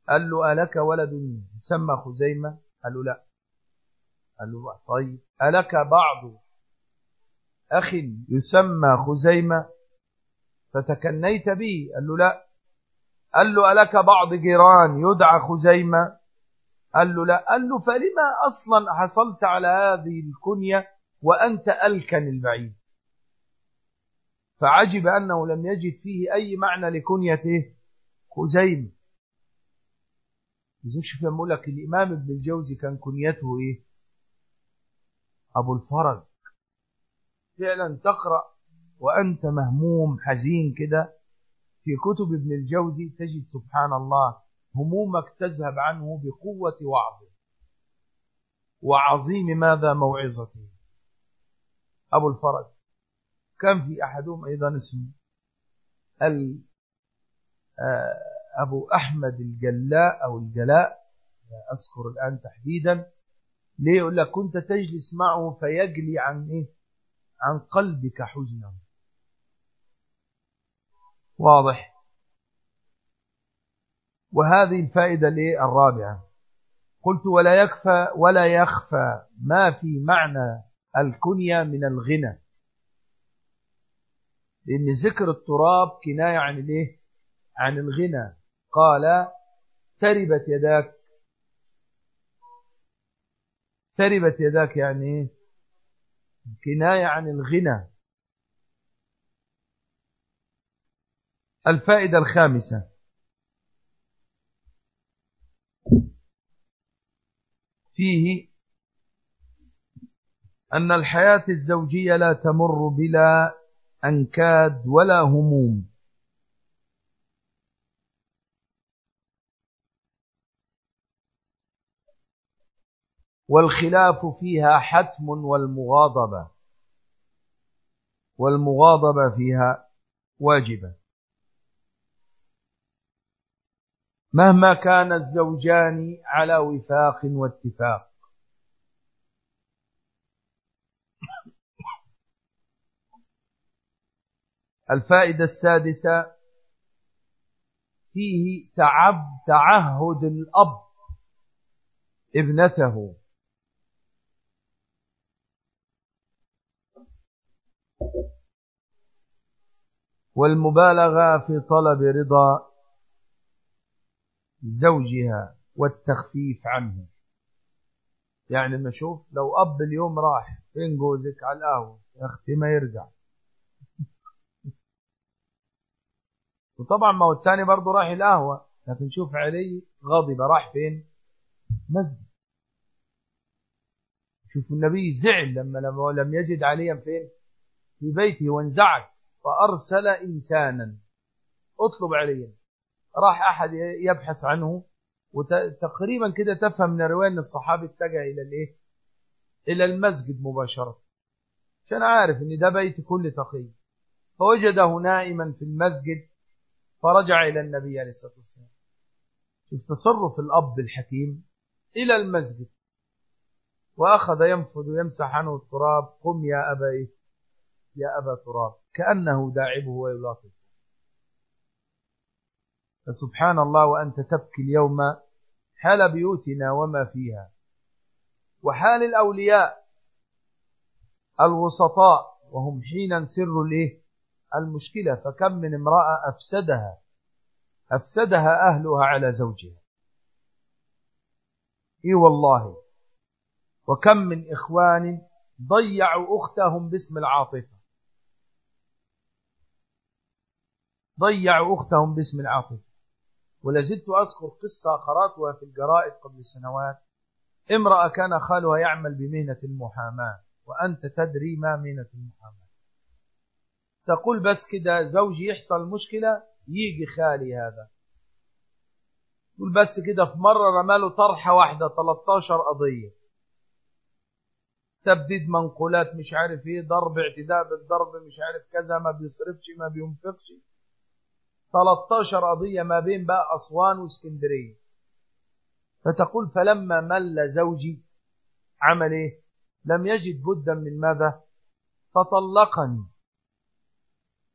قال له ألك ولد يسمى خزيمة؟ قال له لا. قال له طيب ألك بعض أخ يسمى خزيمة؟ فتكنيت به. قال له لا. قال له ألك بعض جيران يدعى خزيمة؟ قال له لا. قال له فلما أصلا حصلت على هذه الكنية وأنت ألكن البعيد. فعجب أنه لم يجد فيه أي معنى لكنيته. خزيمة. لذلك شوف لما لك الإمام ابن الجوزي كان كنيته إيه؟ أبو الفرج. فعلا تقرأ وأنت مهموم حزين كده في كتب ابن الجوزي تجد سبحان الله همومك تذهب عنه بقوة وعظه وعظيم ماذا موعظته أبو الفرج. كان في أحدهم أيضا اسمه آه، أبو أحمد الجلاء أو الجلاء لا أذكر الآن تحديدا. ليه؟ يقول لك كنت تجلس معه فيجلي عن إيه؟ عن قلبك حزنه واضح. وهذه الفائدة الرابعة قلت ولا يكفى ولا يخفى ما في معنى الكنية من الغنى. لأن ذكر التراب كناية عن الايه عن الغنى. قال تربت يداك. تربت يداك يعني كناية عن الغنى. الفائدة الخامسة. فيه أن الحياة الزوجية لا تمر بلا أنكاد ولا هموم. والخلاف فيها حتم والمغاضبة. والمغاضبة فيها واجبة. مهما كان الزوجان على وفاق واتفاق. الفائدة السادسة فيه تعب تعهد الأب ابنته. والمبالغة في طلب رضا زوجها والتخفيف عنه يعني ما شوف لو أب اليوم راح فين جوزك على القهوة يا أختي ما يرجع. وطبعا ما هو الثاني برضه راح القهوة لكن شوف علي غضب راح فين؟ مسجد. شوف النبي زعل لما لما لم يجد عليا فين؟ في بيته وانزعج فأرسل إنسانا. اطلب عليا. راح أحد يبحث عنه. وتقريبا كده تفهم من الرواية أن الصحابي اتجه إلى الإيه؟ إلى المسجد مباشرة. عشان عارف أن ده بيت كل تقي. فوجده نائما في المسجد فرجع إلى النبي عليه الصلاة والسلام. شوف تصرف الأب الحكيم إلى المسجد. وأخذ ينفذ ويمسح عنه التراب. قم يا أبا إيه؟ يا أبا تراب. كأنه داعبه ويلاطف فسبحان الله وأنت تبكي اليوم حال بيوتنا وما فيها. وحال الأولياء الوسطاء وهم حين سر الإيه؟ المشكلة. فكم من امرأة أفسدها أفسدها أهلها على زوجها. إي والله. وكم من إخوان ضيعوا أختهم باسم العاطفة. ضيعوا أختهم باسم العاطفة. ولازلت أذكر قصة قرأتها في الجرائد قبل سنوات. امرأة كان خالها يعمل بمهنة المحاماة وأنت تدري ما مهنة المحاماة. تقول بس كده زوجي يحصل مشكلة يجي خالي هذا. تقول بس كده في مرة رماله طرحة واحدة 13 قضية. تبديد منقولات مش عارف إيه ضرب اعتداء بالضرب مش عارف كذا ما بيصرفش ما بينفقش. 13 قضية ما بين بقى أسوان وإسكندرية. فتقول فلما مل زوجي عمل إيه؟ لم يجد بدا من ماذا؟ فطلقني.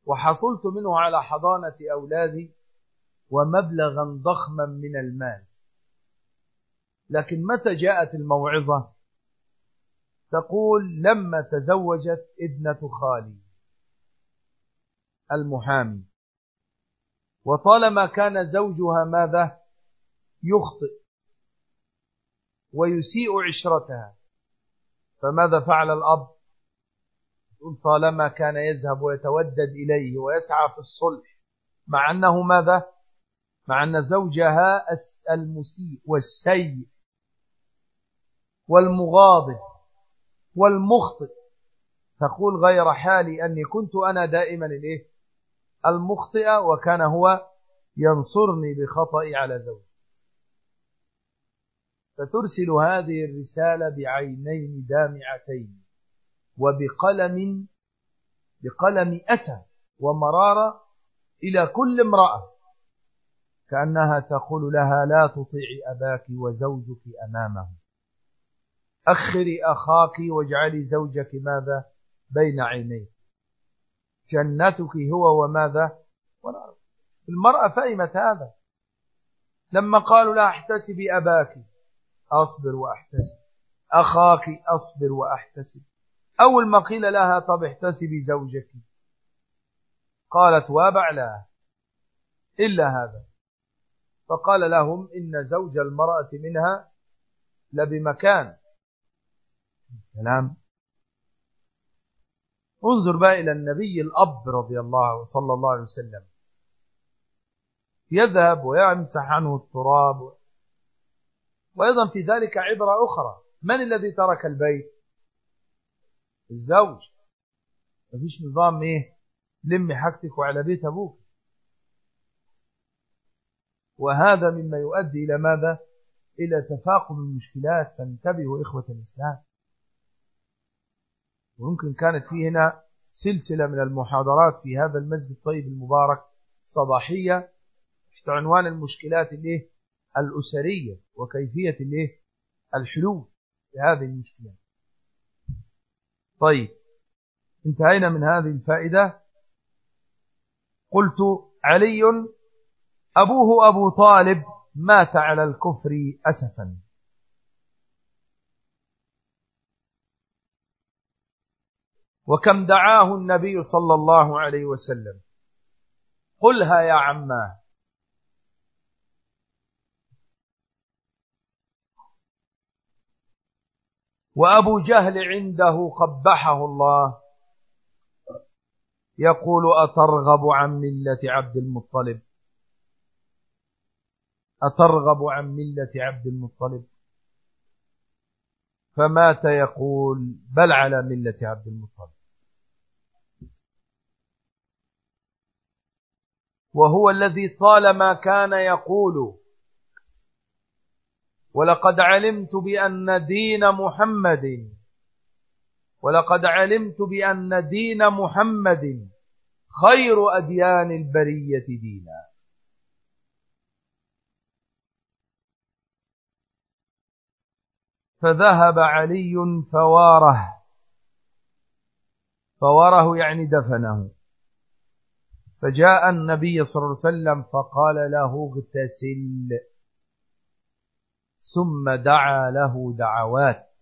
وحصلت منه على حضانة أولادي ومبلغا ضخما من المال. لكن متى جاءت الموعظة؟ تقول لما تزوجت ابنة خالي المحامي. وطالما كان زوجها ماذا؟ يخطئ ويسيء عشرتها. فماذا فعل الأب؟ طالما كان يذهب ويتودد إليه ويسعى في الصلح مع أنه ماذا؟ مع أن زوجها المسيء والسيء والمغاضب والمخطئ. تقول غير حالي أني كنت أنا دائما الإيه؟ المخطئ وكان هو ينصرني بخطئي على زوجي. فترسل هذه الرسالة بعينين دامعتين وبقلم بقلم أسى ومرارة إلى كل امرأة كأنها تقول لها لا تطيعي أباك وزوجك أمامه. أخري أخاك واجعلي زوجك ماذا؟ بين عينيك. جنتك هو وماذا؟ المرأة فهمت هذا. لما قالوا لا احتسبي أباك أصبر وأحتسب. أخاك أصبر وأحتسب. أول ما قيل لها طب احتسبي زوجك. قالت وابعلا إلا هذا. فقال لهم إن زوج المرأة منها لبمكان. كلام. انظر بقى إلى النبي الأب رضي الله صلى الله عليه وسلم. يذهب ويمسح عنه التراب. وأيضا في ذلك عبرة أخرى. من الذي ترك البيت؟ الزوج. مفيش نظام إيه؟ لم حاجتك وعلى بيت أبوك. وهذا مما يؤدي إلى ماذا؟ إلى تفاقم المشكلات. فانتبهوا إخوة الإسلام. ويمكن كانت في هنا سلسلة من المحاضرات في هذا المسجد الطيب المبارك صباحية تحت عنوان المشكلات الايه الأسرية وكيفية الايه الحلول لهذه المشكلات طيب انتهينا من هذه الفائدة. قلت علي أبوه أبو طالب مات على الكفر أسفا. وكم دعاه النبي صلى الله عليه وسلم. قلها يا عماه وأبو جهل عنده قبحه الله. يقول أترغب عن ملة عبد المطلب. أترغب عن ملة عبد المطلب. فمات يقول بل على ملة عبد المطلب. وهو الذي طالما كان يقول. ولقد علمت بأن دين محمد. ولقد علمت بأن دين محمد خير أديان البرية دينا. فذهب علي فواره. فواره يعني دفنه. فجاء النبي صلى الله عليه وسلم فقال له اغتسل. ثم دعا له دعوات.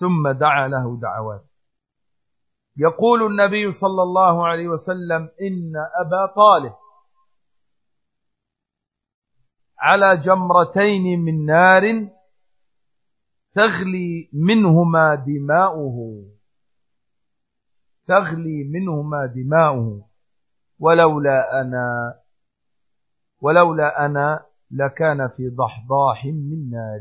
ثم دعا له دعوات. يقول النبي صلى الله عليه وسلم إن أبا طالب على جمرتين من نار تغلي منهما دماؤه. تغلي منهما دماؤه. ولولا أنا ولولا أنا لكان في ضحضاح من نار.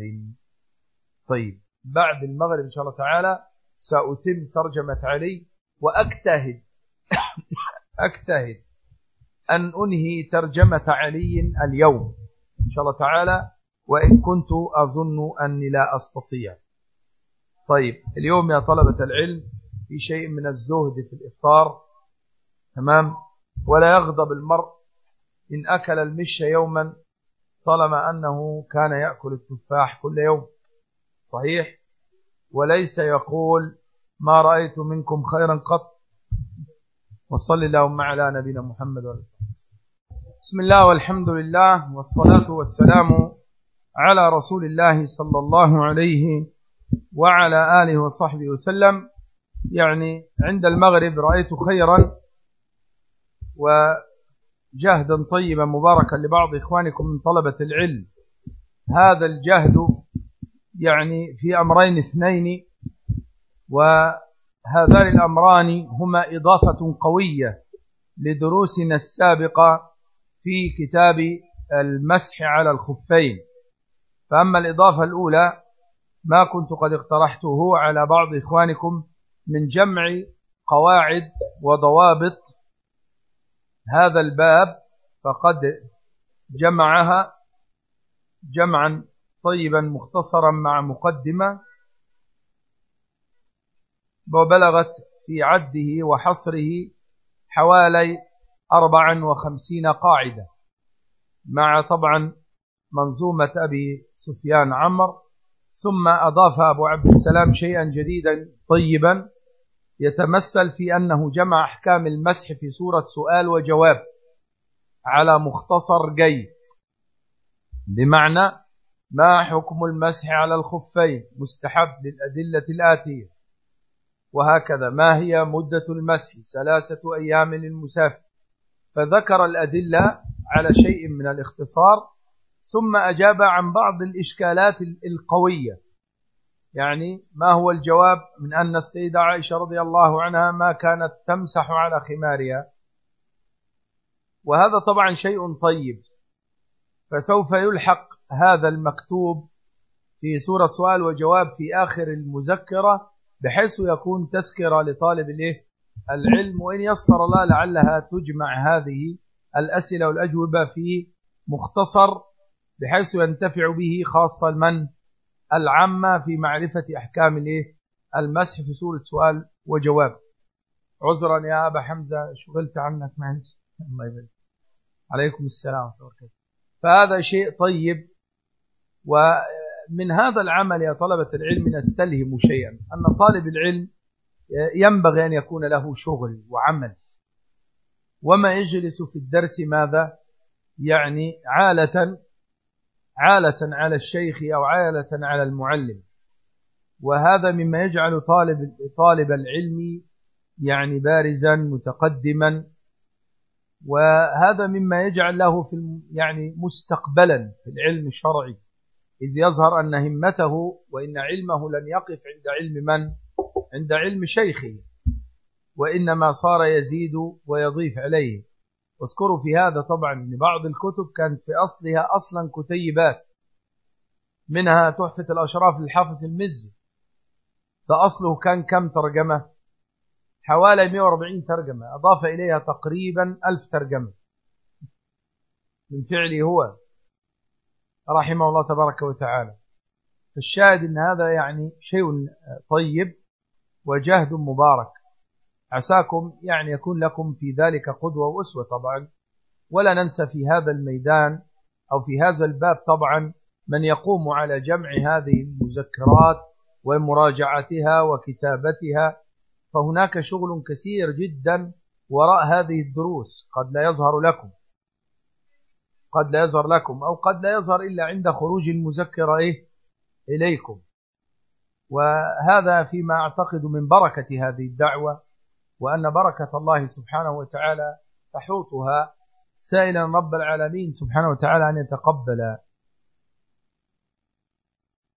طيب بعد المغرب إن شاء الله تعالى سأتم ترجمة علي وأجتهد أجتهد أن أنهي ترجمة علي اليوم. إن شاء الله تعالى وإن كنت أظن أني لا أستطيع. طيب اليوم يا طلبة العلم في شيء من الزهد في الإفطار تمام؟ ولا يغضب المرء إن أكل المش يوما طالما أنه كان يأكل التفاح كل يوم. صحيح؟ وليس يقول ما رأيت منكم خيرا قط. وصل اللهم على نبينا محمد وعلى بسم الله والحمد لله والصلاة والسلام على رسول الله صلى الله عليه وعلى آله وصحبه وسلم. يعني عند المغرب رأيت خيرا وجهدا طيبا مباركا لبعض إخوانكم من طلبة العلم. هذا الجهد يعني في أمرين اثنين وهذان الأمران هما إضافة قوية لدروسنا السابقة في كتاب المسح على الخفين. فأما الإضافة الأولى ما كنت قد اقترحته على بعض إخوانكم من جمع قواعد وضوابط هذا الباب فقد جمعها جمعا طيبا مختصرا مع مقدمة وبلغت في عده وحصره حوالي أربعا وخمسين قاعدة مع طبعا منظومة أبي سفيان عمر ثم أضاف أبو عبد السلام شيئا جديدا طيبا يتمثل في أنه جمع أحكام المسح في صورة سؤال وجواب على مختصر جيد. بمعنى ما حكم المسح على الخفين؟ مستحب للأدلة الآتية. وهكذا ما هي مدة المسح؟ ثلاثة أيام للمسافر. فذكر الأدلة على شيء من الاختصار ثم أجاب عن بعض الإشكالات القوية. يعني ما هو الجواب من أن السيدة عائشة رضي الله عنها ما كانت تمسح على خمارها؟ وهذا طبعا شيء طيب. فسوف يلحق هذا المكتوب في سورة سؤال وجواب في آخر المذكرة بحيث يكون تذكرة لطالب العلم وإن يسر الله لعلها تجمع هذه الأسئلة والأجوبة في مختصر بحيث ينتفع به خاصة من؟ العامة في معرفة أحكام المسح في سورة سؤال وجواب. عذرا يا أبا حمزة شغلت عنك معلش الله يبارك. عليكم السلام فهذا شيء طيب ومن هذا العمل يا طلبة العلم نستلهم شيئا. أن طالب العلم ينبغي أن يكون له شغل وعمل. وما يجلس في الدرس ماذا؟ يعني عالة عالة على الشيخ أو عالة على المعلم. وهذا مما يجعل طالب طالب العلم يعني بارزا متقدما. وهذا مما يجعل له في يعني مستقبلا في العلم الشرعي. إذ يظهر أن همته وإن علمه لن يقف عند علم من؟ عند علم شيخه. وإنما صار يزيد ويضيف عليه. واذكروا في هذا طبعا أن بعض الكتب كانت في أصلها أصلا كتيبات. منها تحفة الأشراف للحافظ المزي. ده أصله كان كم ترجمة؟ حوالي 140 ترجمة. أضاف إليها تقريبا ألف ترجمة. من فعله هو رحمه الله تبارك وتعالى. فالشاهد أن هذا يعني شيء طيب وجهد مبارك. عساكم يعني يكون لكم في ذلك قدوة وأسوة طبعا. ولا ننسى في هذا الميدان أو في هذا الباب طبعا من يقوم على جمع هذه المذكرات ومراجعتها وكتابتها. فهناك شغل كثير جدا وراء هذه الدروس قد لا يظهر لكم. قد لا يظهر لكم أو قد لا يظهر إلا عند خروج المذكرة إيه؟ إليكم. وهذا فيما أعتقد من بركة هذه الدعوة. وأن بركة الله سبحانه وتعالى تحوطها سائلا رب العالمين سبحانه وتعالى أن يتقبل.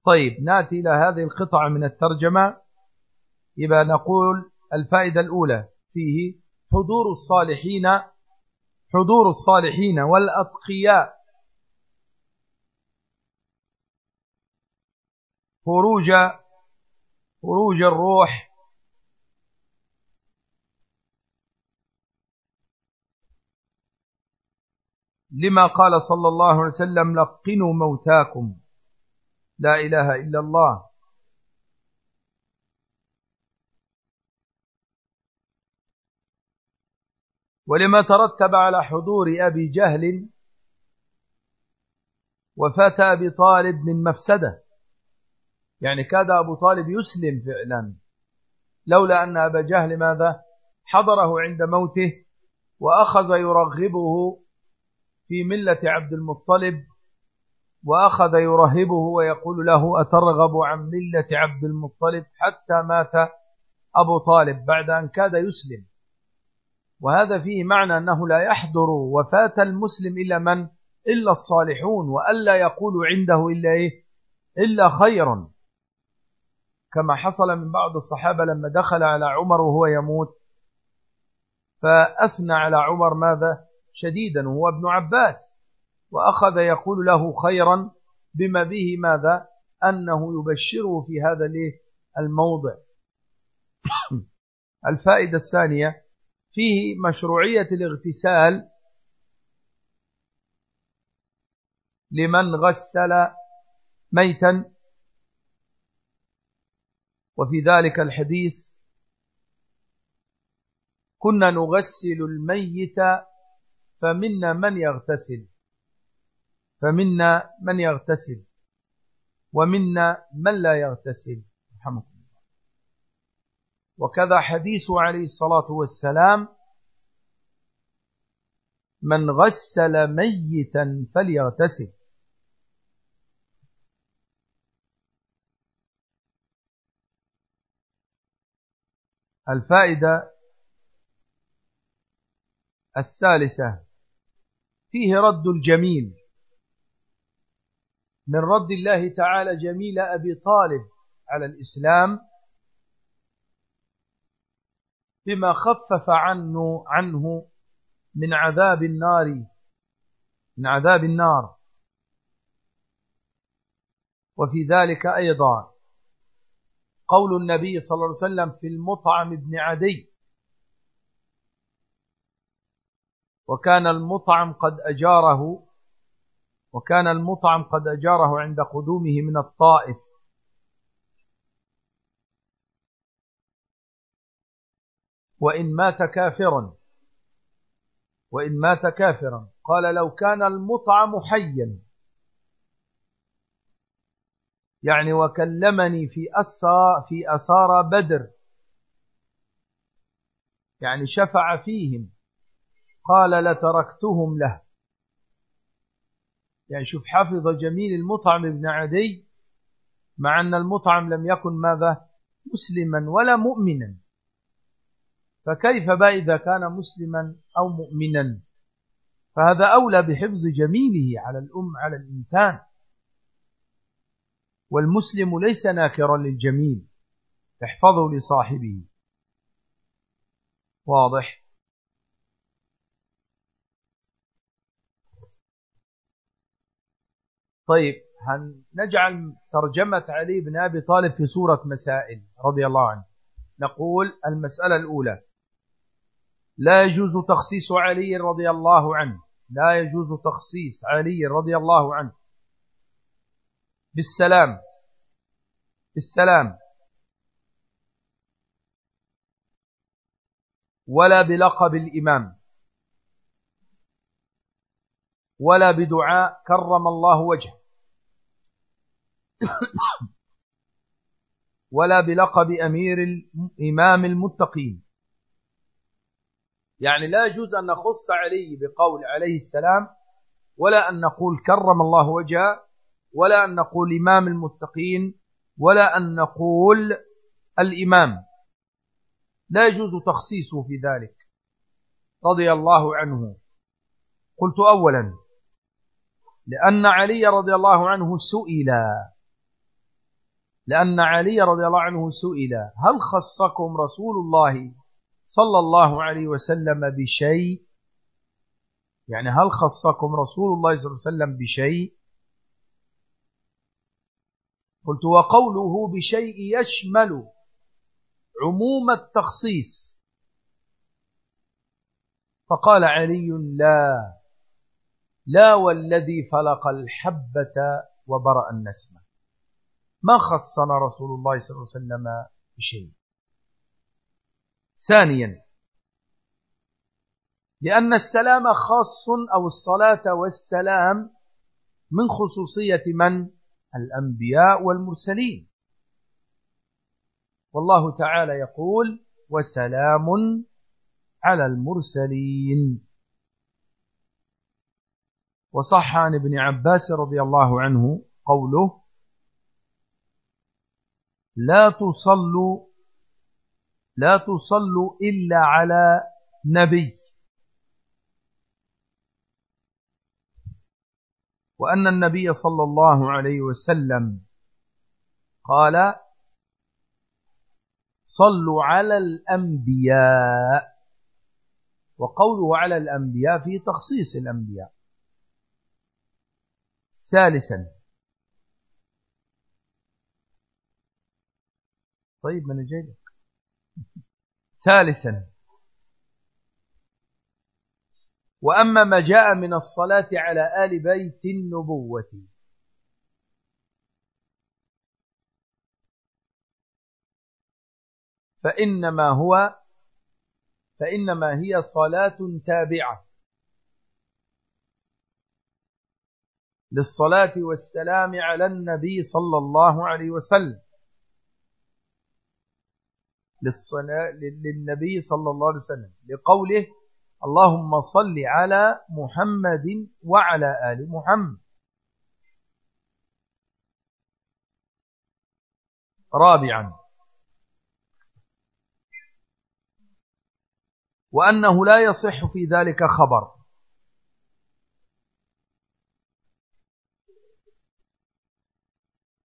طيب نأتي إلى هذه القطعة من الترجمة. يبقى نقول الفائدة الأولى فيه حضور الصالحين حضور الصالحين والأتقياء. خروج خروج الروح لما قال صلى الله عليه وسلم لقنوا موتاكم. لا إله إلا الله. ولما ترتب على حضور أبي جهل وفاة أبي طالب من مفسدة. يعني كاد أبو طالب يسلم فعلا. لولا أن أبا جهل ماذا؟ حضره عند موته وأخذ يرغبه في ملة عبد المطلب وأخذ يرهبه ويقول له أترغب عن ملة عبد المطلب حتى مات أبو طالب بعد أن كاد يسلم. وهذا فيه معنى أنه لا يحضر وفاة المسلم إلا من؟ إلا الصالحون وألا يقول عنده إلا إيه؟ إلا خيرا كما حصل من بعض الصحابة لما دخل على عمر وهو يموت فأثنى على عمر ماذا؟ شديدا وهو ابن عباس. وأخذ يقول له خيرا بما به ماذا؟ أنه يبشره في هذا الموضع. الفائدة الثانية فيه مشروعية الاغتسال لمن غسل ميتا. وفي ذلك الحديث كنا نغسل الميت فمنا من يغتسل. فمنا من يغتسل. ومنا من لا يغتسل. رحمكم الله. وكذا حديث عليه الصلاة والسلام من غسل ميتا فليغتسل. الفائدة الثالثة فيه رد الجميل. من رد الله تعالى جميل أبي طالب على الإسلام بما خفف عنه عنه من عذاب النار من عذاب النار. وفي ذلك أيضا قول النبي صلى الله عليه وسلم في المطعم بن عدي وكان المطعم قد أجاره وكان المطعم قد أجاره عند قدومه من الطائف. وإن مات كافرا وإن مات كافرا. قال لو كان المطعم حيا. يعني وكلمني في أسى في أسار بدر. يعني شفع فيهم. قال لتركتهم له. يعني شوف حفظ جميل المطعم بن عدي مع أن المطعم لم يكن ماذا؟ مسلما ولا مؤمنا. فكيف بقى إذا كان مسلما أو مؤمنا؟ فهذا أولى بحفظ جميله على الأم على الإنسان. والمسلم ليس ناكرا للجميل احفظه لصاحبه. واضح؟ طيب هنجعل ترجمة علي بن أبي طالب في سورة مسائل رضي الله عنه؟ نقول المسألة الأولى لا يجوز تخصيص علي رضي الله عنه. لا يجوز تخصيص علي رضي الله عنه. بالسلام بالسلام. ولا بلقب الإمام. ولا بدعاء كرم الله وجهه. ولا بلقب أمير الإمام المتقين. يعني لا يجوز أن نخص علي بقول عليه السلام ولا أن نقول كرم الله وجهه ولا أن نقول إمام المتقين ولا أن نقول الإمام. لا يجوز تخصيصه في ذلك. رضي الله عنه. قلت أولا لأن علي رضي الله عنه سئل. لأن علي رضي الله عنه سئل. هل خصكم رسول الله صلى الله عليه وسلم بشيء؟ يعني هل خصكم رسول الله صلى الله عليه وسلم بشيء؟ قلت وقوله بشيء يشمل عموم التخصيص. فقال علي لا. لا والذي فلق الحبة وبرأ النسمة. ما خصنا رسول الله صلى الله عليه وسلم بشيء. ثانيا لأن السلام خاص أو الصلاة والسلام من خصوصية من؟ الأنبياء والمرسلين. والله تعالى يقول وسلام على المرسلين. وصح عن ابن عباس رضي الله عنه قوله لا تصلوا لا تصلوا إلا على نبي. وأن النبي صلى الله عليه وسلم قال صلوا على الأنبياء. وقوله على الأنبياء في تخصيص الأنبياء. ثالثا. طيب من جيدك ثالثا. وأما ما جاء من الصلاة على آل بيت النبوة. فإنما هو فإنما هي صلاة تابعة. للصلاة والسلام على النبي صلى الله عليه وسلم. للنبي صلى الله عليه وسلم. لقوله اللهم صل على محمد وعلى آل محمد. رابعا وأنه لا يصح في ذلك خبر.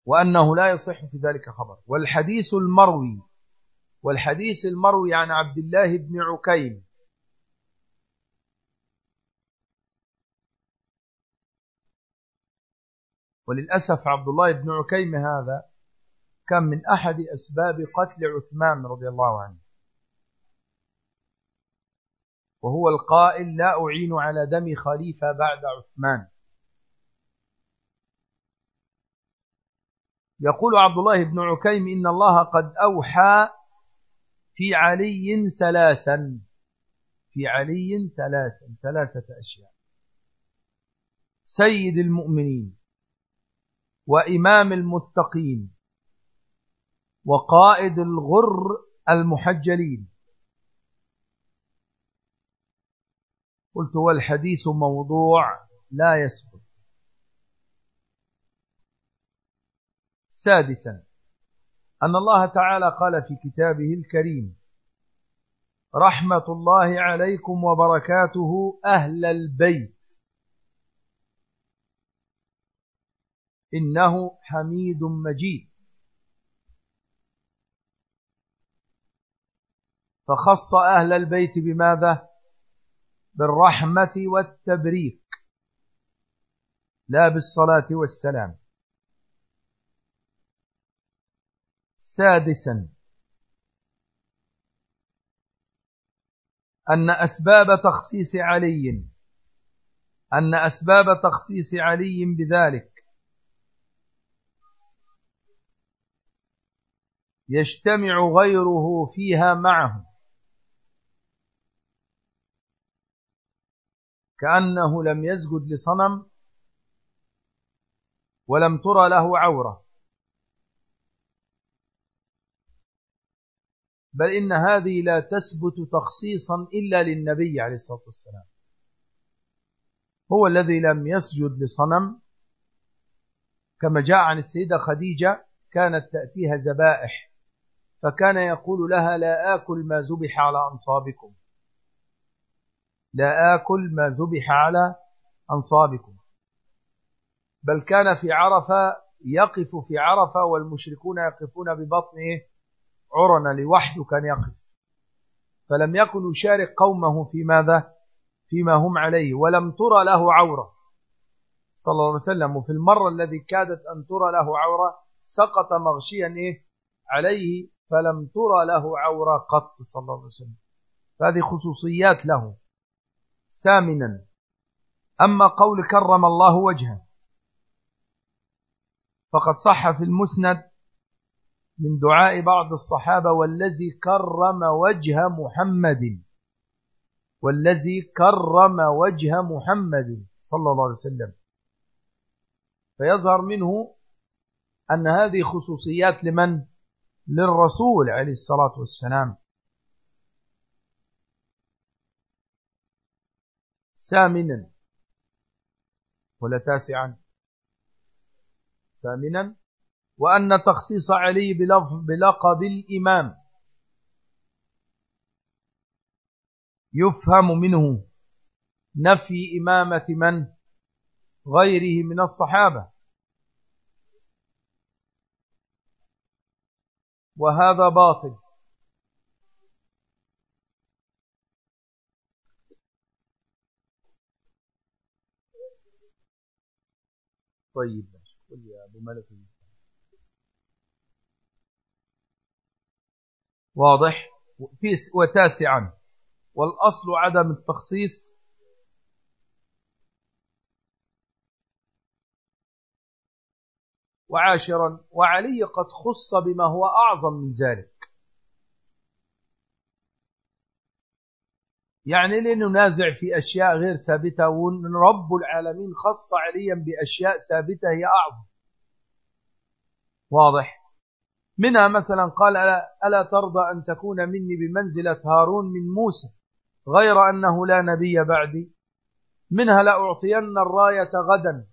وأنه لا يصح في ذلك خبر. والحديث المروي والحديث المروي عن عبد الله بن عكيم. وللأسف عبد الله بن عكيم هذا كان من أحد أسباب قتل عثمان رضي الله عنه. وهو القائل لا أعين على دم خليفة بعد عثمان. يقول عبد الله بن عكيم إن الله قد أوحى في علي ثلاثا في علي ثلاثا ثلاثة أشياء. سيد المؤمنين وإمام المتقين وقائد الغر المحجلين. قلت والحديث موضوع لا يسبق سادسا أن الله تعالى قال في كتابه الكريم رحمة الله عليكم وبركاته أهل البيت. إنه حميد مجيد. فخص أهل البيت بماذا؟ بالرحمة والتبريك لا بالصلاة والسلام. سادسا. أن أسباب تخصيص علي. أن أسباب تخصيص علي بذلك. يجتمع غيره فيها معه. كأنه لم يسجد لصنم ولم ترى له عورة. بل إن هذه لا تثبت تخصيصا إلا للنبي عليه الصلاة والسلام. هو الذي لم يسجد لصنم كما جاء عن السيدة خديجة كانت تأتيها ذبائح فكان يقول لها لا آكل ما زبح على أنصابكم. لا آكل ما زبح على أنصابكم. بل كان في عرفة يقف في عرفة والمشركون يقفون ببطنه عرنا لوحده كان يقف. فلم يكن يشارك قومه في ماذا؟ فيما هم عليه ولم ترى له عورة. صلى الله عليه وسلم وفي المرة الذي كادت أن ترى له عورة سقط مغشيا إيه؟ عليه فلم ترى له عورة قط صلى الله عليه وسلم. فهذه خصوصيات له. ثامنا أما قول كرم الله وجهه فقد صح في المسند من دعاء بعض الصحابة والذي كرم وجه محمد. والذي كرم وجه محمد صلى الله عليه وسلم. فيظهر منه أن هذه خصوصيات لمن؟ للرسول عليه الصلاة والسلام. ثامنا ولا تاسعا. ثامنا وأن تخصيص علي بلقب الإمام. يفهم منه نفي إمامة من؟ غيره من الصحابة. وهذا باطل. طيب قل يا أبو ملك. واضح؟ وتاسعا. والأصل عدم التخصيص وعاشرا. وعلي قد خص بما هو أعظم من ذلك. يعني لننازع في أشياء غير ثابتة ورب العالمين خص عليا بأشياء ثابتة هي أعظم. واضح؟ منها مثلا قال ألا ترضى أن تكون مني بمنزلة هارون من موسى غير أنه لا نبي بعدي. منها لأعطين الراية غدا.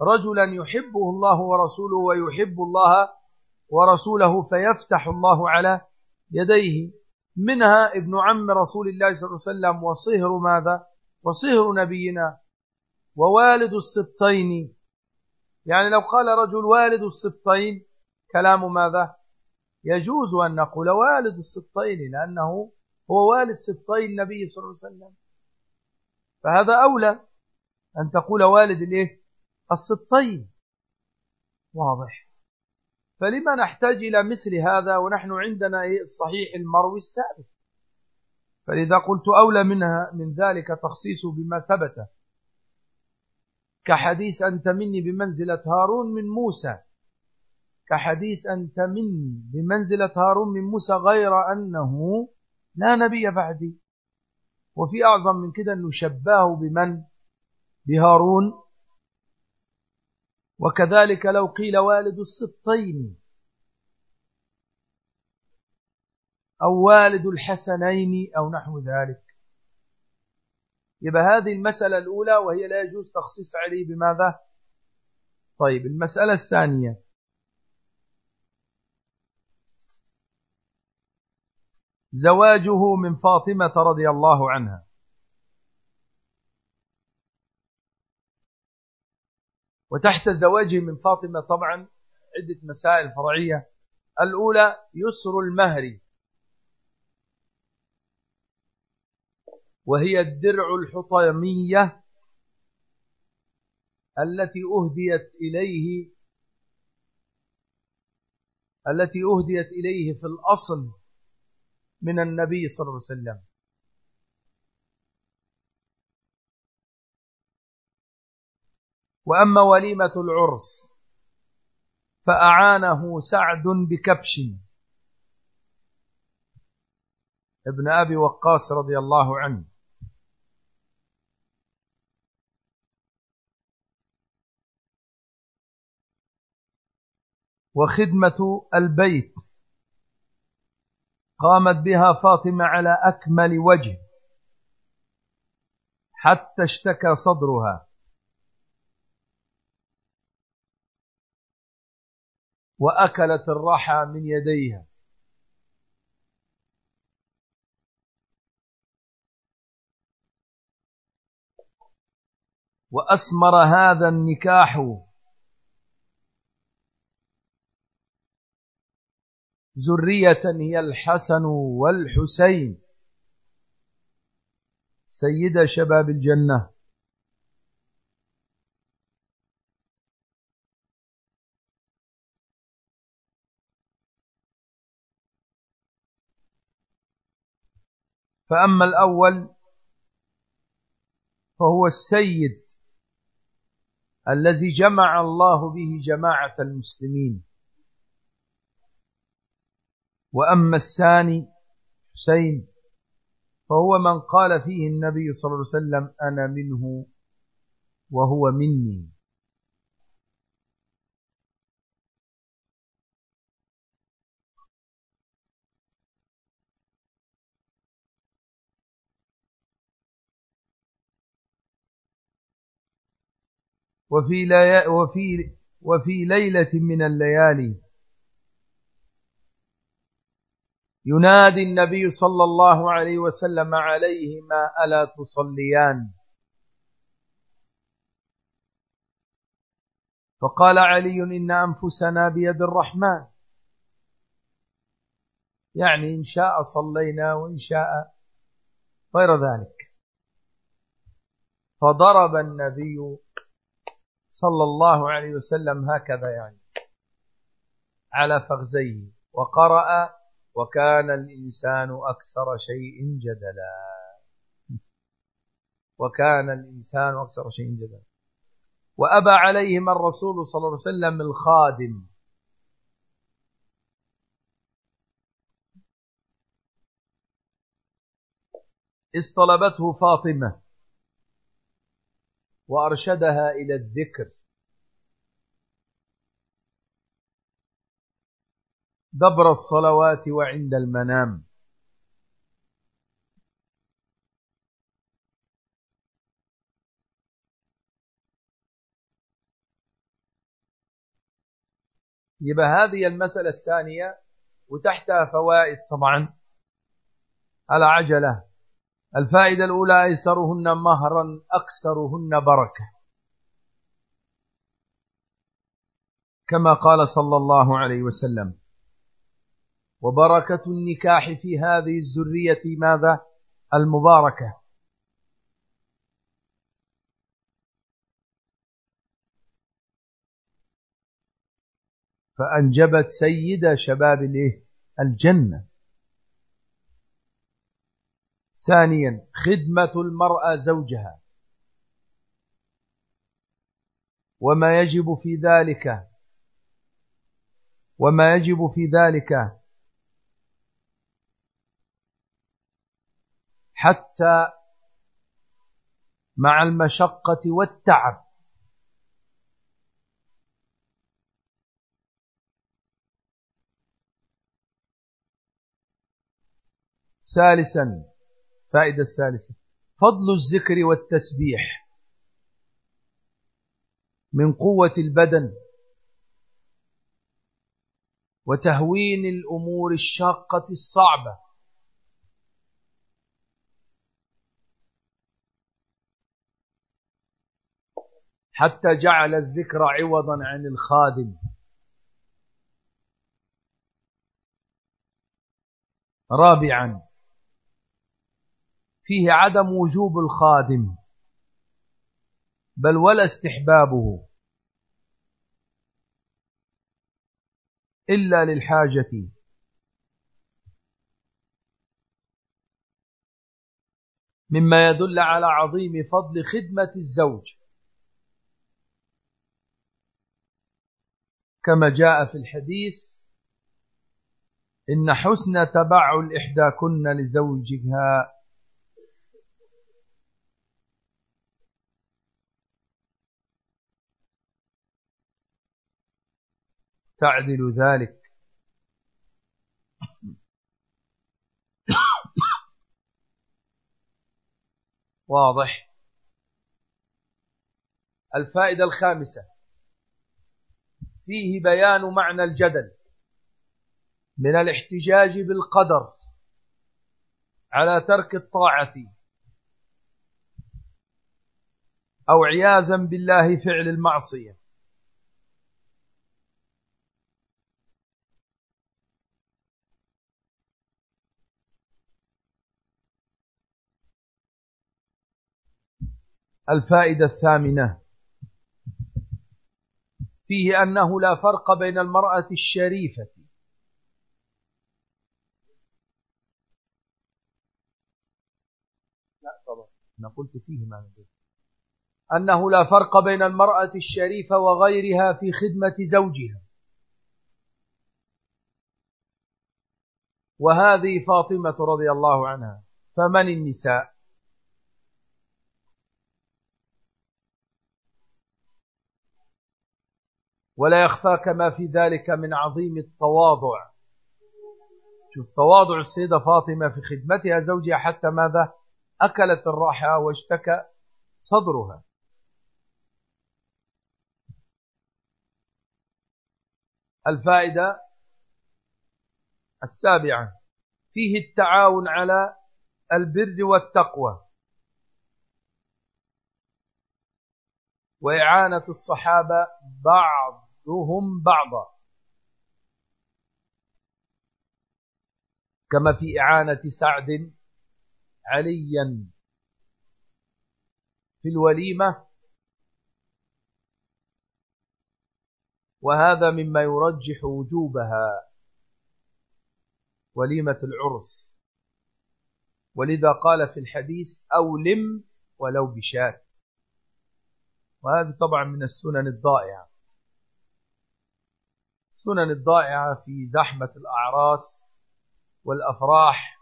رجلا يحبه الله ورسوله ويحب الله ورسوله فيفتح الله على يديه. منها ابن عم رسول الله صلى الله عليه وسلم وصهر ماذا؟ وصهر نبينا ووالد السبطين. يعني لو قال رجل والد السبطين كلام ماذا؟ يجوز أن نقول والد السبطين لأنه هو والد سبطي النبي صلى الله عليه وسلم. فهذا أولى أن تقول والد الإيه؟ السبطين. واضح. فلما نحتاج إلى مثل هذا ونحن عندنا إيه؟ الصحيح المروي الثابت فلذا قلت أولى منها من ذلك تخصيصه بما ثبت. كحديث أنت مني بمنزلة هارون من موسى. كحديث أنت مني بمنزلة هارون من موسى غير أنه لا نبي بعدي. وفي أعظم من كده أنه شباه بمن؟ بهارون. وكذلك لو قيل والد السبطين أو والد الحسنين أو نحو ذلك. يبقى هذه المسألة الأولى وهي لا يجوز تخصيص علي بماذا؟ طيب المسألة الثانية. زواجه من فاطمة رضي الله عنها. وتحت زواجه من فاطمة طبعا عدة مسائل فرعية. الأولى يسر المهر. وهي الدرع الحطيمية التي أهديت إليه التي أهديت إليه في الأصل. من النبي صلى الله عليه وسلم. وأما وليمة العرس فأعانه سعد بكبش. ابن أبي وقاص رضي الله عنه. وخدمة البيت. قامت بها فاطمة على أكمل وجه حتى اشتكى صدرها. وأكلت الرحى من يديها. وأسمر هذا النكاح ذرية هي الحسن والحسين. سيد شباب الجنة. فأما الأول فهو السيد الذي جمع الله به جماعة المسلمين. وأما الثاني حسين فهو من قال فيه النبي صلى الله عليه وسلم أنا منه وهو مني. وفي, وفي, وفي ليلة من الليالي ينادي النبي صلى الله عليه وسلم عليهما ألا تصليان؟ فقال علي إن أنفسنا بيد الرحمن. يعني إن شاء صلينا وإن شاء غير ذلك. فضرب النبي صلى الله عليه وسلم هكذا يعني على فخزيه وقرأ وكان الإنسان أكثر شيء جدلا. وكان الإنسان أكثر شيء جدلا. وأبى عليهم الرسول صلى الله عليه وسلم الخادم. اصطلبته فاطمة. وأرشدها إلى الذكر. دبر الصلوات وعند المنام. يبقى هذه المسألة الثانية وتحتها فوائد طبعا. على عجلة الفائدة الأولى أيسرهن مهرا أكثرهن بركة. كما قال صلى الله عليه وسلم. وبركة النكاح في هذه الزرية ماذا؟ المباركة. فأنجبت سيدة شباب الجنة. ثانيا خدمة المرأة زوجها. وما يجب في ذلك وما يجب في ذلك حتى مع المشقة والتعب. ثالثا فائدة الثالثة فضل الذكر والتسبيح من قوة البدن وتهوين الأمور الشاقة الصعبة. حتى جعل الذكر عوضا عن الخادم. رابعا فيه عدم وجوب الخادم بل ولا استحبابه إلا للحاجة. مما يدل على عظيم فضل خدمة الزوج. كما جاء في الحديث إن حسن تبعل إحداكن لزوجها. تعدل ذلك. واضح. الفائدة الخامسة. فيه بيان معنى الجدل من الاحتجاج بالقدر على ترك الطاعة أو عياذا بالله فعل المعصية. الفائدة الثامنة فيه أنه لا فرق بين المرأة الشريفة. لا طبعا. أنا قلت فيه ما نقول أنه لا فرق بين المرأة الشريفة وغيرها في خدمة زوجها. وهذه فاطمة رضي الله عنها. فمن النساء؟ ولا يخفاك ما في ذلك من عظيم التواضع. شوف تواضع السيدة فاطمة في خدمتها زوجها حتى ماذا؟ أكلت الراحة واشتكى صدرها. الفائدة السابعة فيه التعاون على البر والتقوى. وإعانة الصحابة بعضهم بعضا. كما في إعانة سعد عليا في الوليمة وهذا مما يرجح وجوبها وليمة العرس. ولذا قال في الحديث أولم ولو بشات وهذه طبعا من السنن الضائعة. السنن الضائعة في زحمة الأعراس والأفراح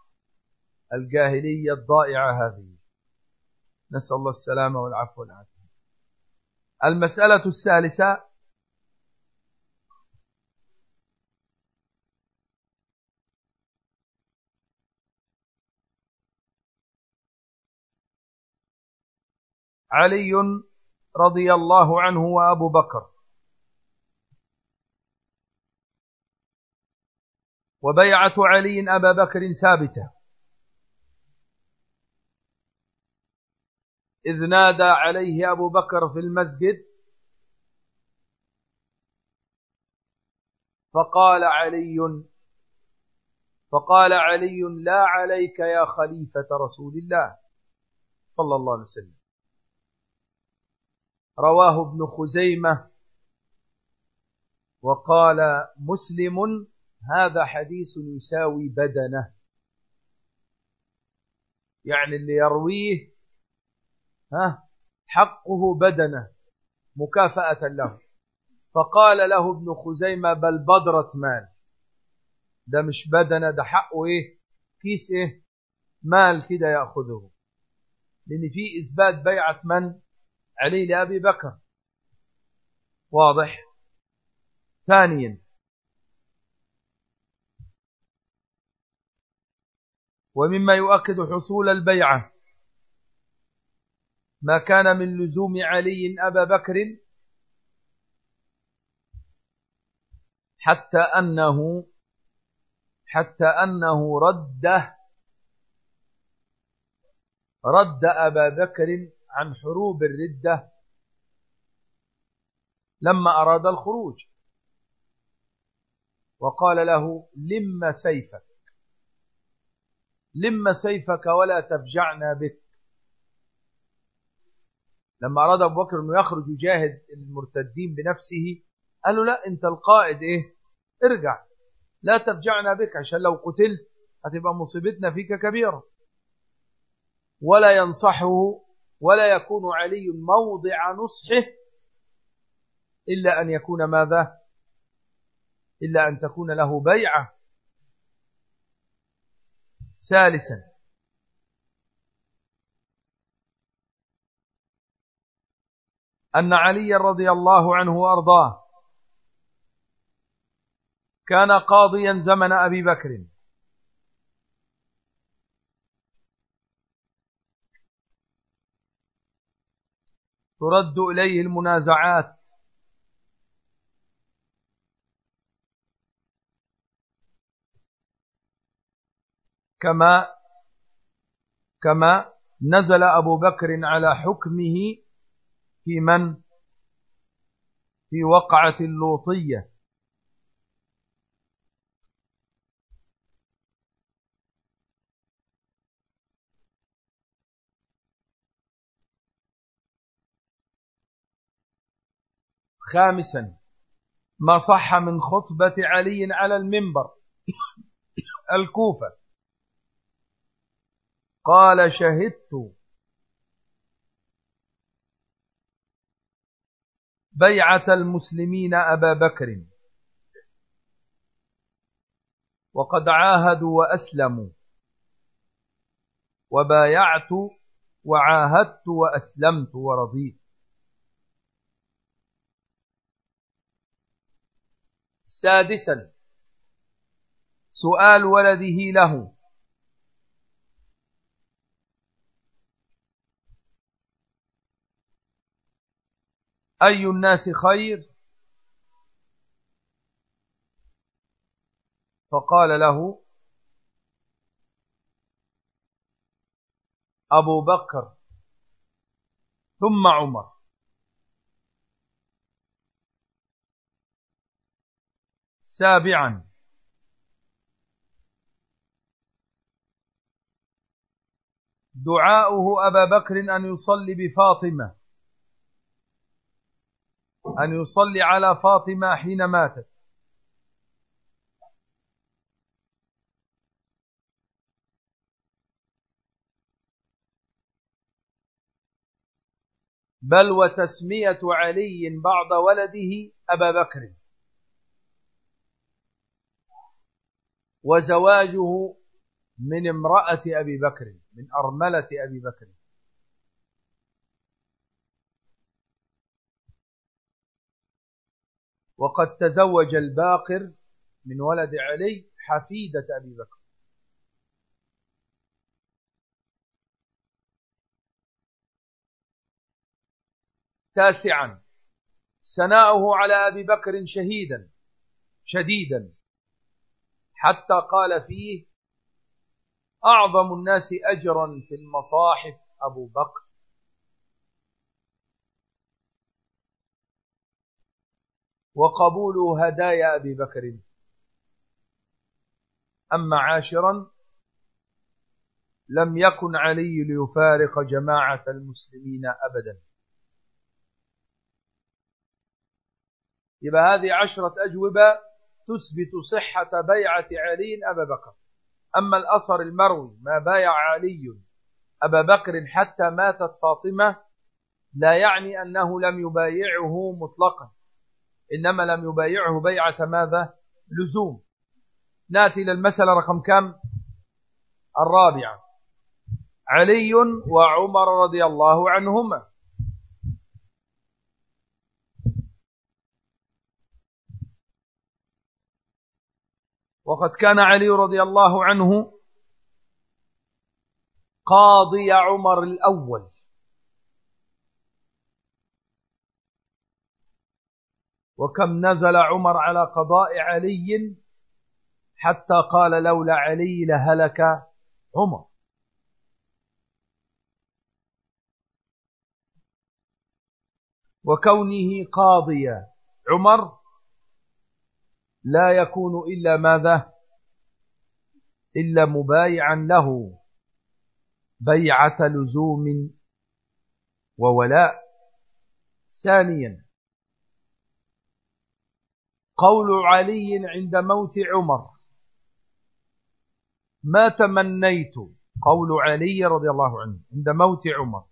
الجاهلية الضائعة هذه. نسأل الله السلامة والعفو والعافية. المسألة الثالثة علي رضي الله عنه وأبو بكر. وبيعة علي أبا بكر ثابتة. إذ نادى عليه أبو بكر في المسجد فقال علي فقال علي لا عليك يا خليفة رسول الله صلى الله عليه وسلم. رواه ابن خزيمة وقال مسلم هذا حديث يساوي بدنه. يعني اللي يرويه ها حقه بدنه مكافأة له. فقال له ابن خزيمة بل بدرة مال. ده مش بدنه ده حقه إيه؟ كيس إيه؟ مال كده يأخذه. لأن في إثبات بيعة من؟ علي لأبي بكر. واضح؟ ثانيا ومما يؤكد حصول البيعة. ما كان من لزوم علي أبا بكر حتى أنه حتى أنه رده رد أبا بكر عن حروب الردة لما أراد الخروج. وقال له لم سيفك. لم سيفك ولا تفجعنا بك. لما أراد أبو بكر أنه يخرج يجاهد المرتدين بنفسه قال له لا أنت القائد إيه؟ ارجع. لا تفجعنا بك عشان لو قتلت هتبقى مصيبتنا فيك كبيرة. ولا ينصحه ولا يكون علي موضع نصحه إلا أن يكون ماذا؟ إلا أن تكون له بيعة. ثالثا. أن علي رضي الله عنه وأرضاه كان قاضيا زمن أبي بكر. ترد إليه المنازعات كما كما نزل أبو بكر على حكمه في من؟ في وقعة اللوطية. خامسا ما صح من خطبة علي على المنبر الكوفة. قال شهدت. بيعة المسلمين أبا بكر. وقد عاهدوا وأسلموا. وبايعت وعاهدت وأسلمت ورضيت. سادسا. سؤال ولده له. أي الناس خير؟ فقال له أبو بكر ثم عمر. سابعا. دعاؤه أبا بكر أن يصلي بفاطمة. أن يصلي على فاطمة حين ماتت. بل وتسمية علي بعض ولده أبا بكر. وزواجه من امرأة أبي بكر من أرملة أبي بكر. وقد تزوج الباقر من ولد علي حفيدة أبي بكر. تاسعا سناؤه على أبي بكر شهيدا شديدا حتى قال فيه أعظم الناس أجرا في المصاحف أبو بكر. وقبول هدايا أبي بكر. أما عاشرا لم يكن علي ليفارق جماعة المسلمين أبدا. يبقى هذه عشرة أجوبة تثبت صحة بيعة علي أبا بكر. أما الأثر المروي ما بايع علي أبا بكر حتى ماتت فاطمة لا يعني أنه لم يبايعه مطلقا. إنما لم يبايعه بيعة ماذا؟ لزوم. نأتي إلى المسألة رقم كم؟ الرابعة. علي وعمر رضي الله عنهما. وقد كان علي رضي الله عنه قاضي عمر الأول. وكم نزل عمر على قضاء علي حتى قال لولا علي لهلك عمر. وكونه قاضيا عمر لا يكون إلا ماذا؟ إلا مبايعا له بيعة لزوم وولاء. ثانيا قول علي عند موت عمر. ما تمنيت؟ قول علي رضي الله عنه عند موت عمر.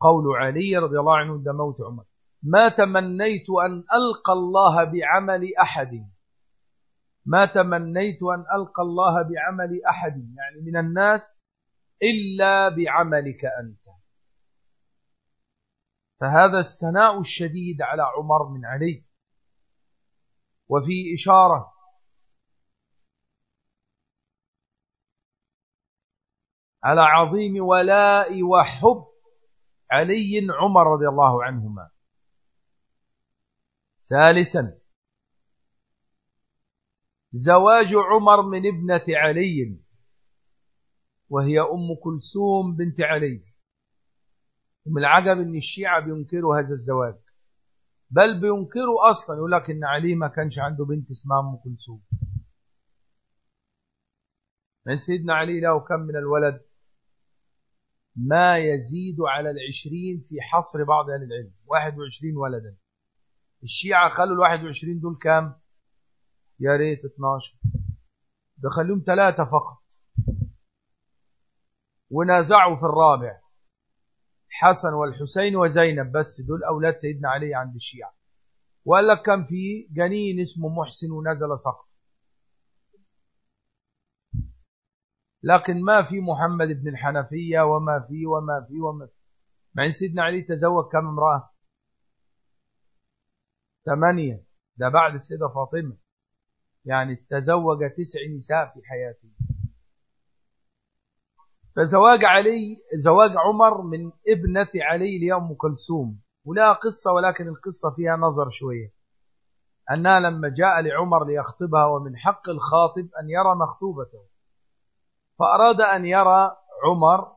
قول علي رضي الله عنه عند موت عمر. ما تمنيت أن ألقى الله بعمل أحد. ما تمنيت أن ألقى الله بعمل أحد. يعني من الناس إلا بعملك أنت. فهذا الثناء الشديد على عمر من علي. وفي إشارة على عظيم ولاء وحب علي عمر رضي الله عنهما. ثالثا زواج عمر من ابنة علي وهي أم كلثوم بنت علي. ومن العجب أن الشيعة بينكروا هذا الزواج. بل بينكروا أصلا. يقول لك أن علي ما كانش عنده بنت اسمها أم كلثوم. من سيدنا علي له كم من الولد؟ ما يزيد على العشرين في حصر بعض أهل العلم. 21 ولدا. الشيعة خلوا الواحد وعشرين دول كام؟ يا ريت 12 بخليهم ثلاثة فقط. ونازعوا في الرابع. حسن والحسين وزينب بس دول أولاد سيدنا علي عند الشيعة. وقال لك كان في جنين اسمه محسن ونزل سقط لكن ما في محمد بن الحنفية وما في وما في وما في. مع ان سيدنا علي تزوج كم امرأة؟ ثمانية. ده بعد السيدة فاطمة. يعني تزوج تسع نساء في حياته. فزواج علي زواج عمر من ابنة علي لأم كلثوم. ولا قصة ولكن القصة فيها نظر شوية. أنها لما جاء لعمر ليخطبها ومن حق الخاطب أن يرى مخطوبته. فأراد أن يرى عمر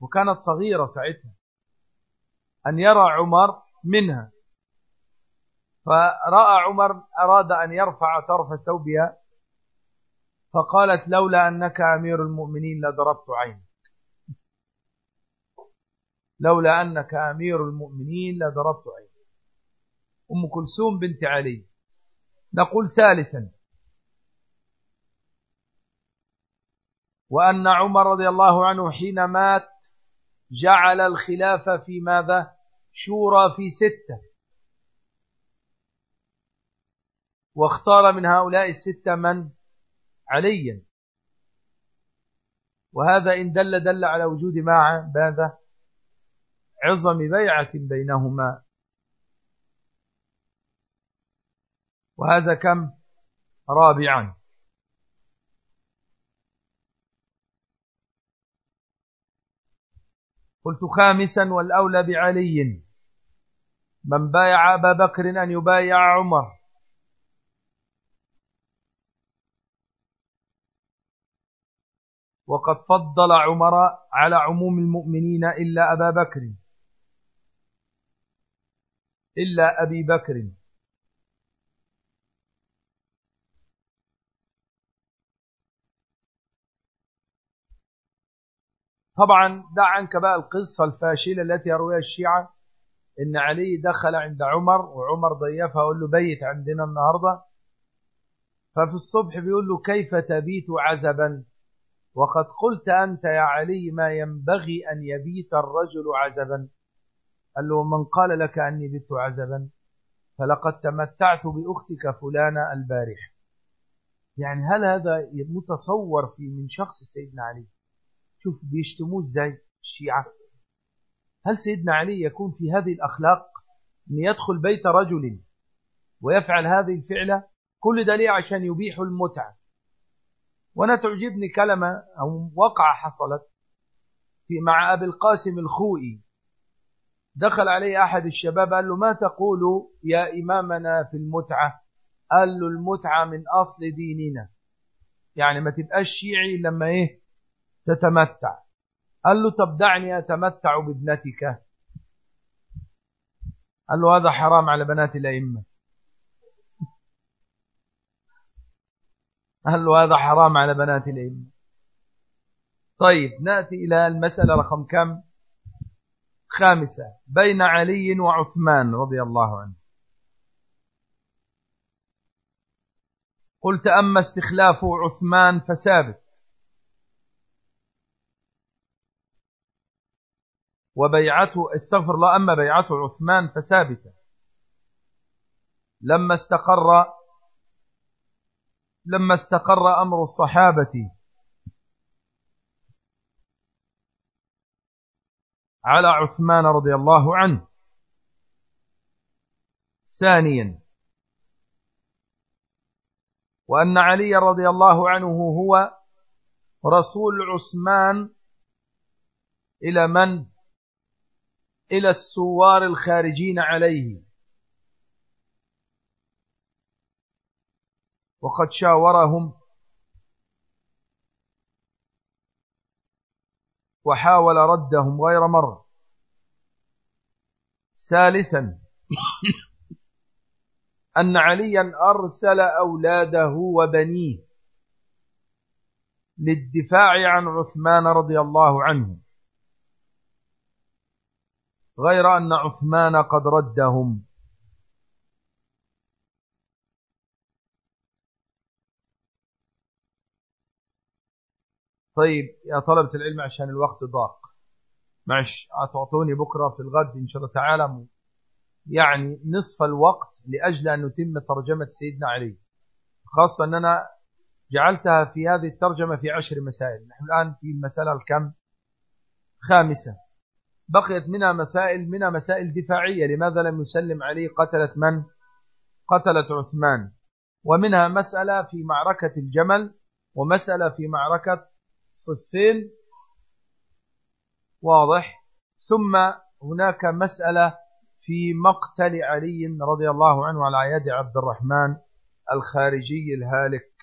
وكانت صغيرة ساعتها أن يرى عمر منها. فرأى عمر أراد أن يرفع طرف ثوبها فقالت لولا أنك أمير المؤمنين لضربت عينك. لولا أنك أمير المؤمنين لضربت عينك أم كلثوم بنت علي. نقول ثالثا. وأن عمر رضي الله عنه حين مات جعل الخلافة في ماذا؟ شورى في ستة. واختار من هؤلاء الستة من؟ عليا. وهذا إن دل دل على وجود ماذا؟ عظم بيعة بينهما. وهذا كم؟ رابعا. قلت خامسا والأولى بعلي. من بايع أبا بكر أن يبايع عمر. وقد فضل عمر على عموم المؤمنين إلا أبا بكر. إلا أبي بكر. طبعا دع عنك بقى القصة الفاشلة التي يرويها الشيعة إن علي دخل عند عمر وعمر ضيفها وقال له بيت عندنا النهاردة. ففي الصبح بيقول له كيف تبيت عزبا؟ وقد قلت أنت يا علي ما ينبغي أن يبيت الرجل عزبا. قال له من قال لك أني بت عزبا فلقد تمتعت بأختك فلانة البارح. يعني هل هذا متصور في من شخص سيدنا علي؟ شوف بيشتموه إزاي الشيعة؟ هل سيدنا علي يكون في هذه الأخلاق أن يدخل بيت رجل ويفعل هذه الفعلة؟ كل ده ليه عشان يبيح المتعة. وأنا تعجبني كلمة أو وقعة حصلت في مع أبي القاسم الخوئي. دخل عليه أحد الشباب قال له ما تقول يا إمامنا في المتعة؟ قال له المتعة من أصل ديننا. يعني ما تبقاش شيعي لما إيه؟ تتمتع. قال له طب دعني أتمتع بابنتك. قال له هذا حرام على بنات الأئمة. قال له هذا حرام على بنات الأئمة. طيب نأتي إلى المسألة رقم كم؟ خامسة بين علي وعثمان رضي الله عنه. قلت أما استخلاف عثمان فثابت. وبيعته استغفر الله أما بيعته عثمان فثابتة. لما استقر لما استقر أمر الصحابة على عثمان رضي الله عنه. ثانيا وأن علي رضي الله عنه هو رسول عثمان إلى من؟ إلى السوار الخارجين عليه. وقد شاورهم وحاول ردهم غير مرة ثالثا أن عليا أرسل أولاده وبنيه للدفاع عن عثمان رضي الله عنه غير أن عثمان قد ردهم. طيب يا طلبة العلم عشان الوقت ضاق. معش أتعطوني بكرة في الغد إن شاء الله تعالى يعني نصف الوقت لأجل أن نتم ترجمة سيدنا علي. خاصة أننا جعلتها في هذه الترجمة في عشر مسائل. نحن الآن في المسألة الكم؟ خامسة. بقيت منها مسائل منها مسائل دفاعية. لماذا لم يسلم علي؟ قتلت من؟ قتلت عثمان. ومنها مسألة في معركة الجمل ومسألة في معركة صفين. واضح. ثم هناك مسألة في مقتل علي رضي الله عنه على يد عبد الرحمن الخارجي الهالك.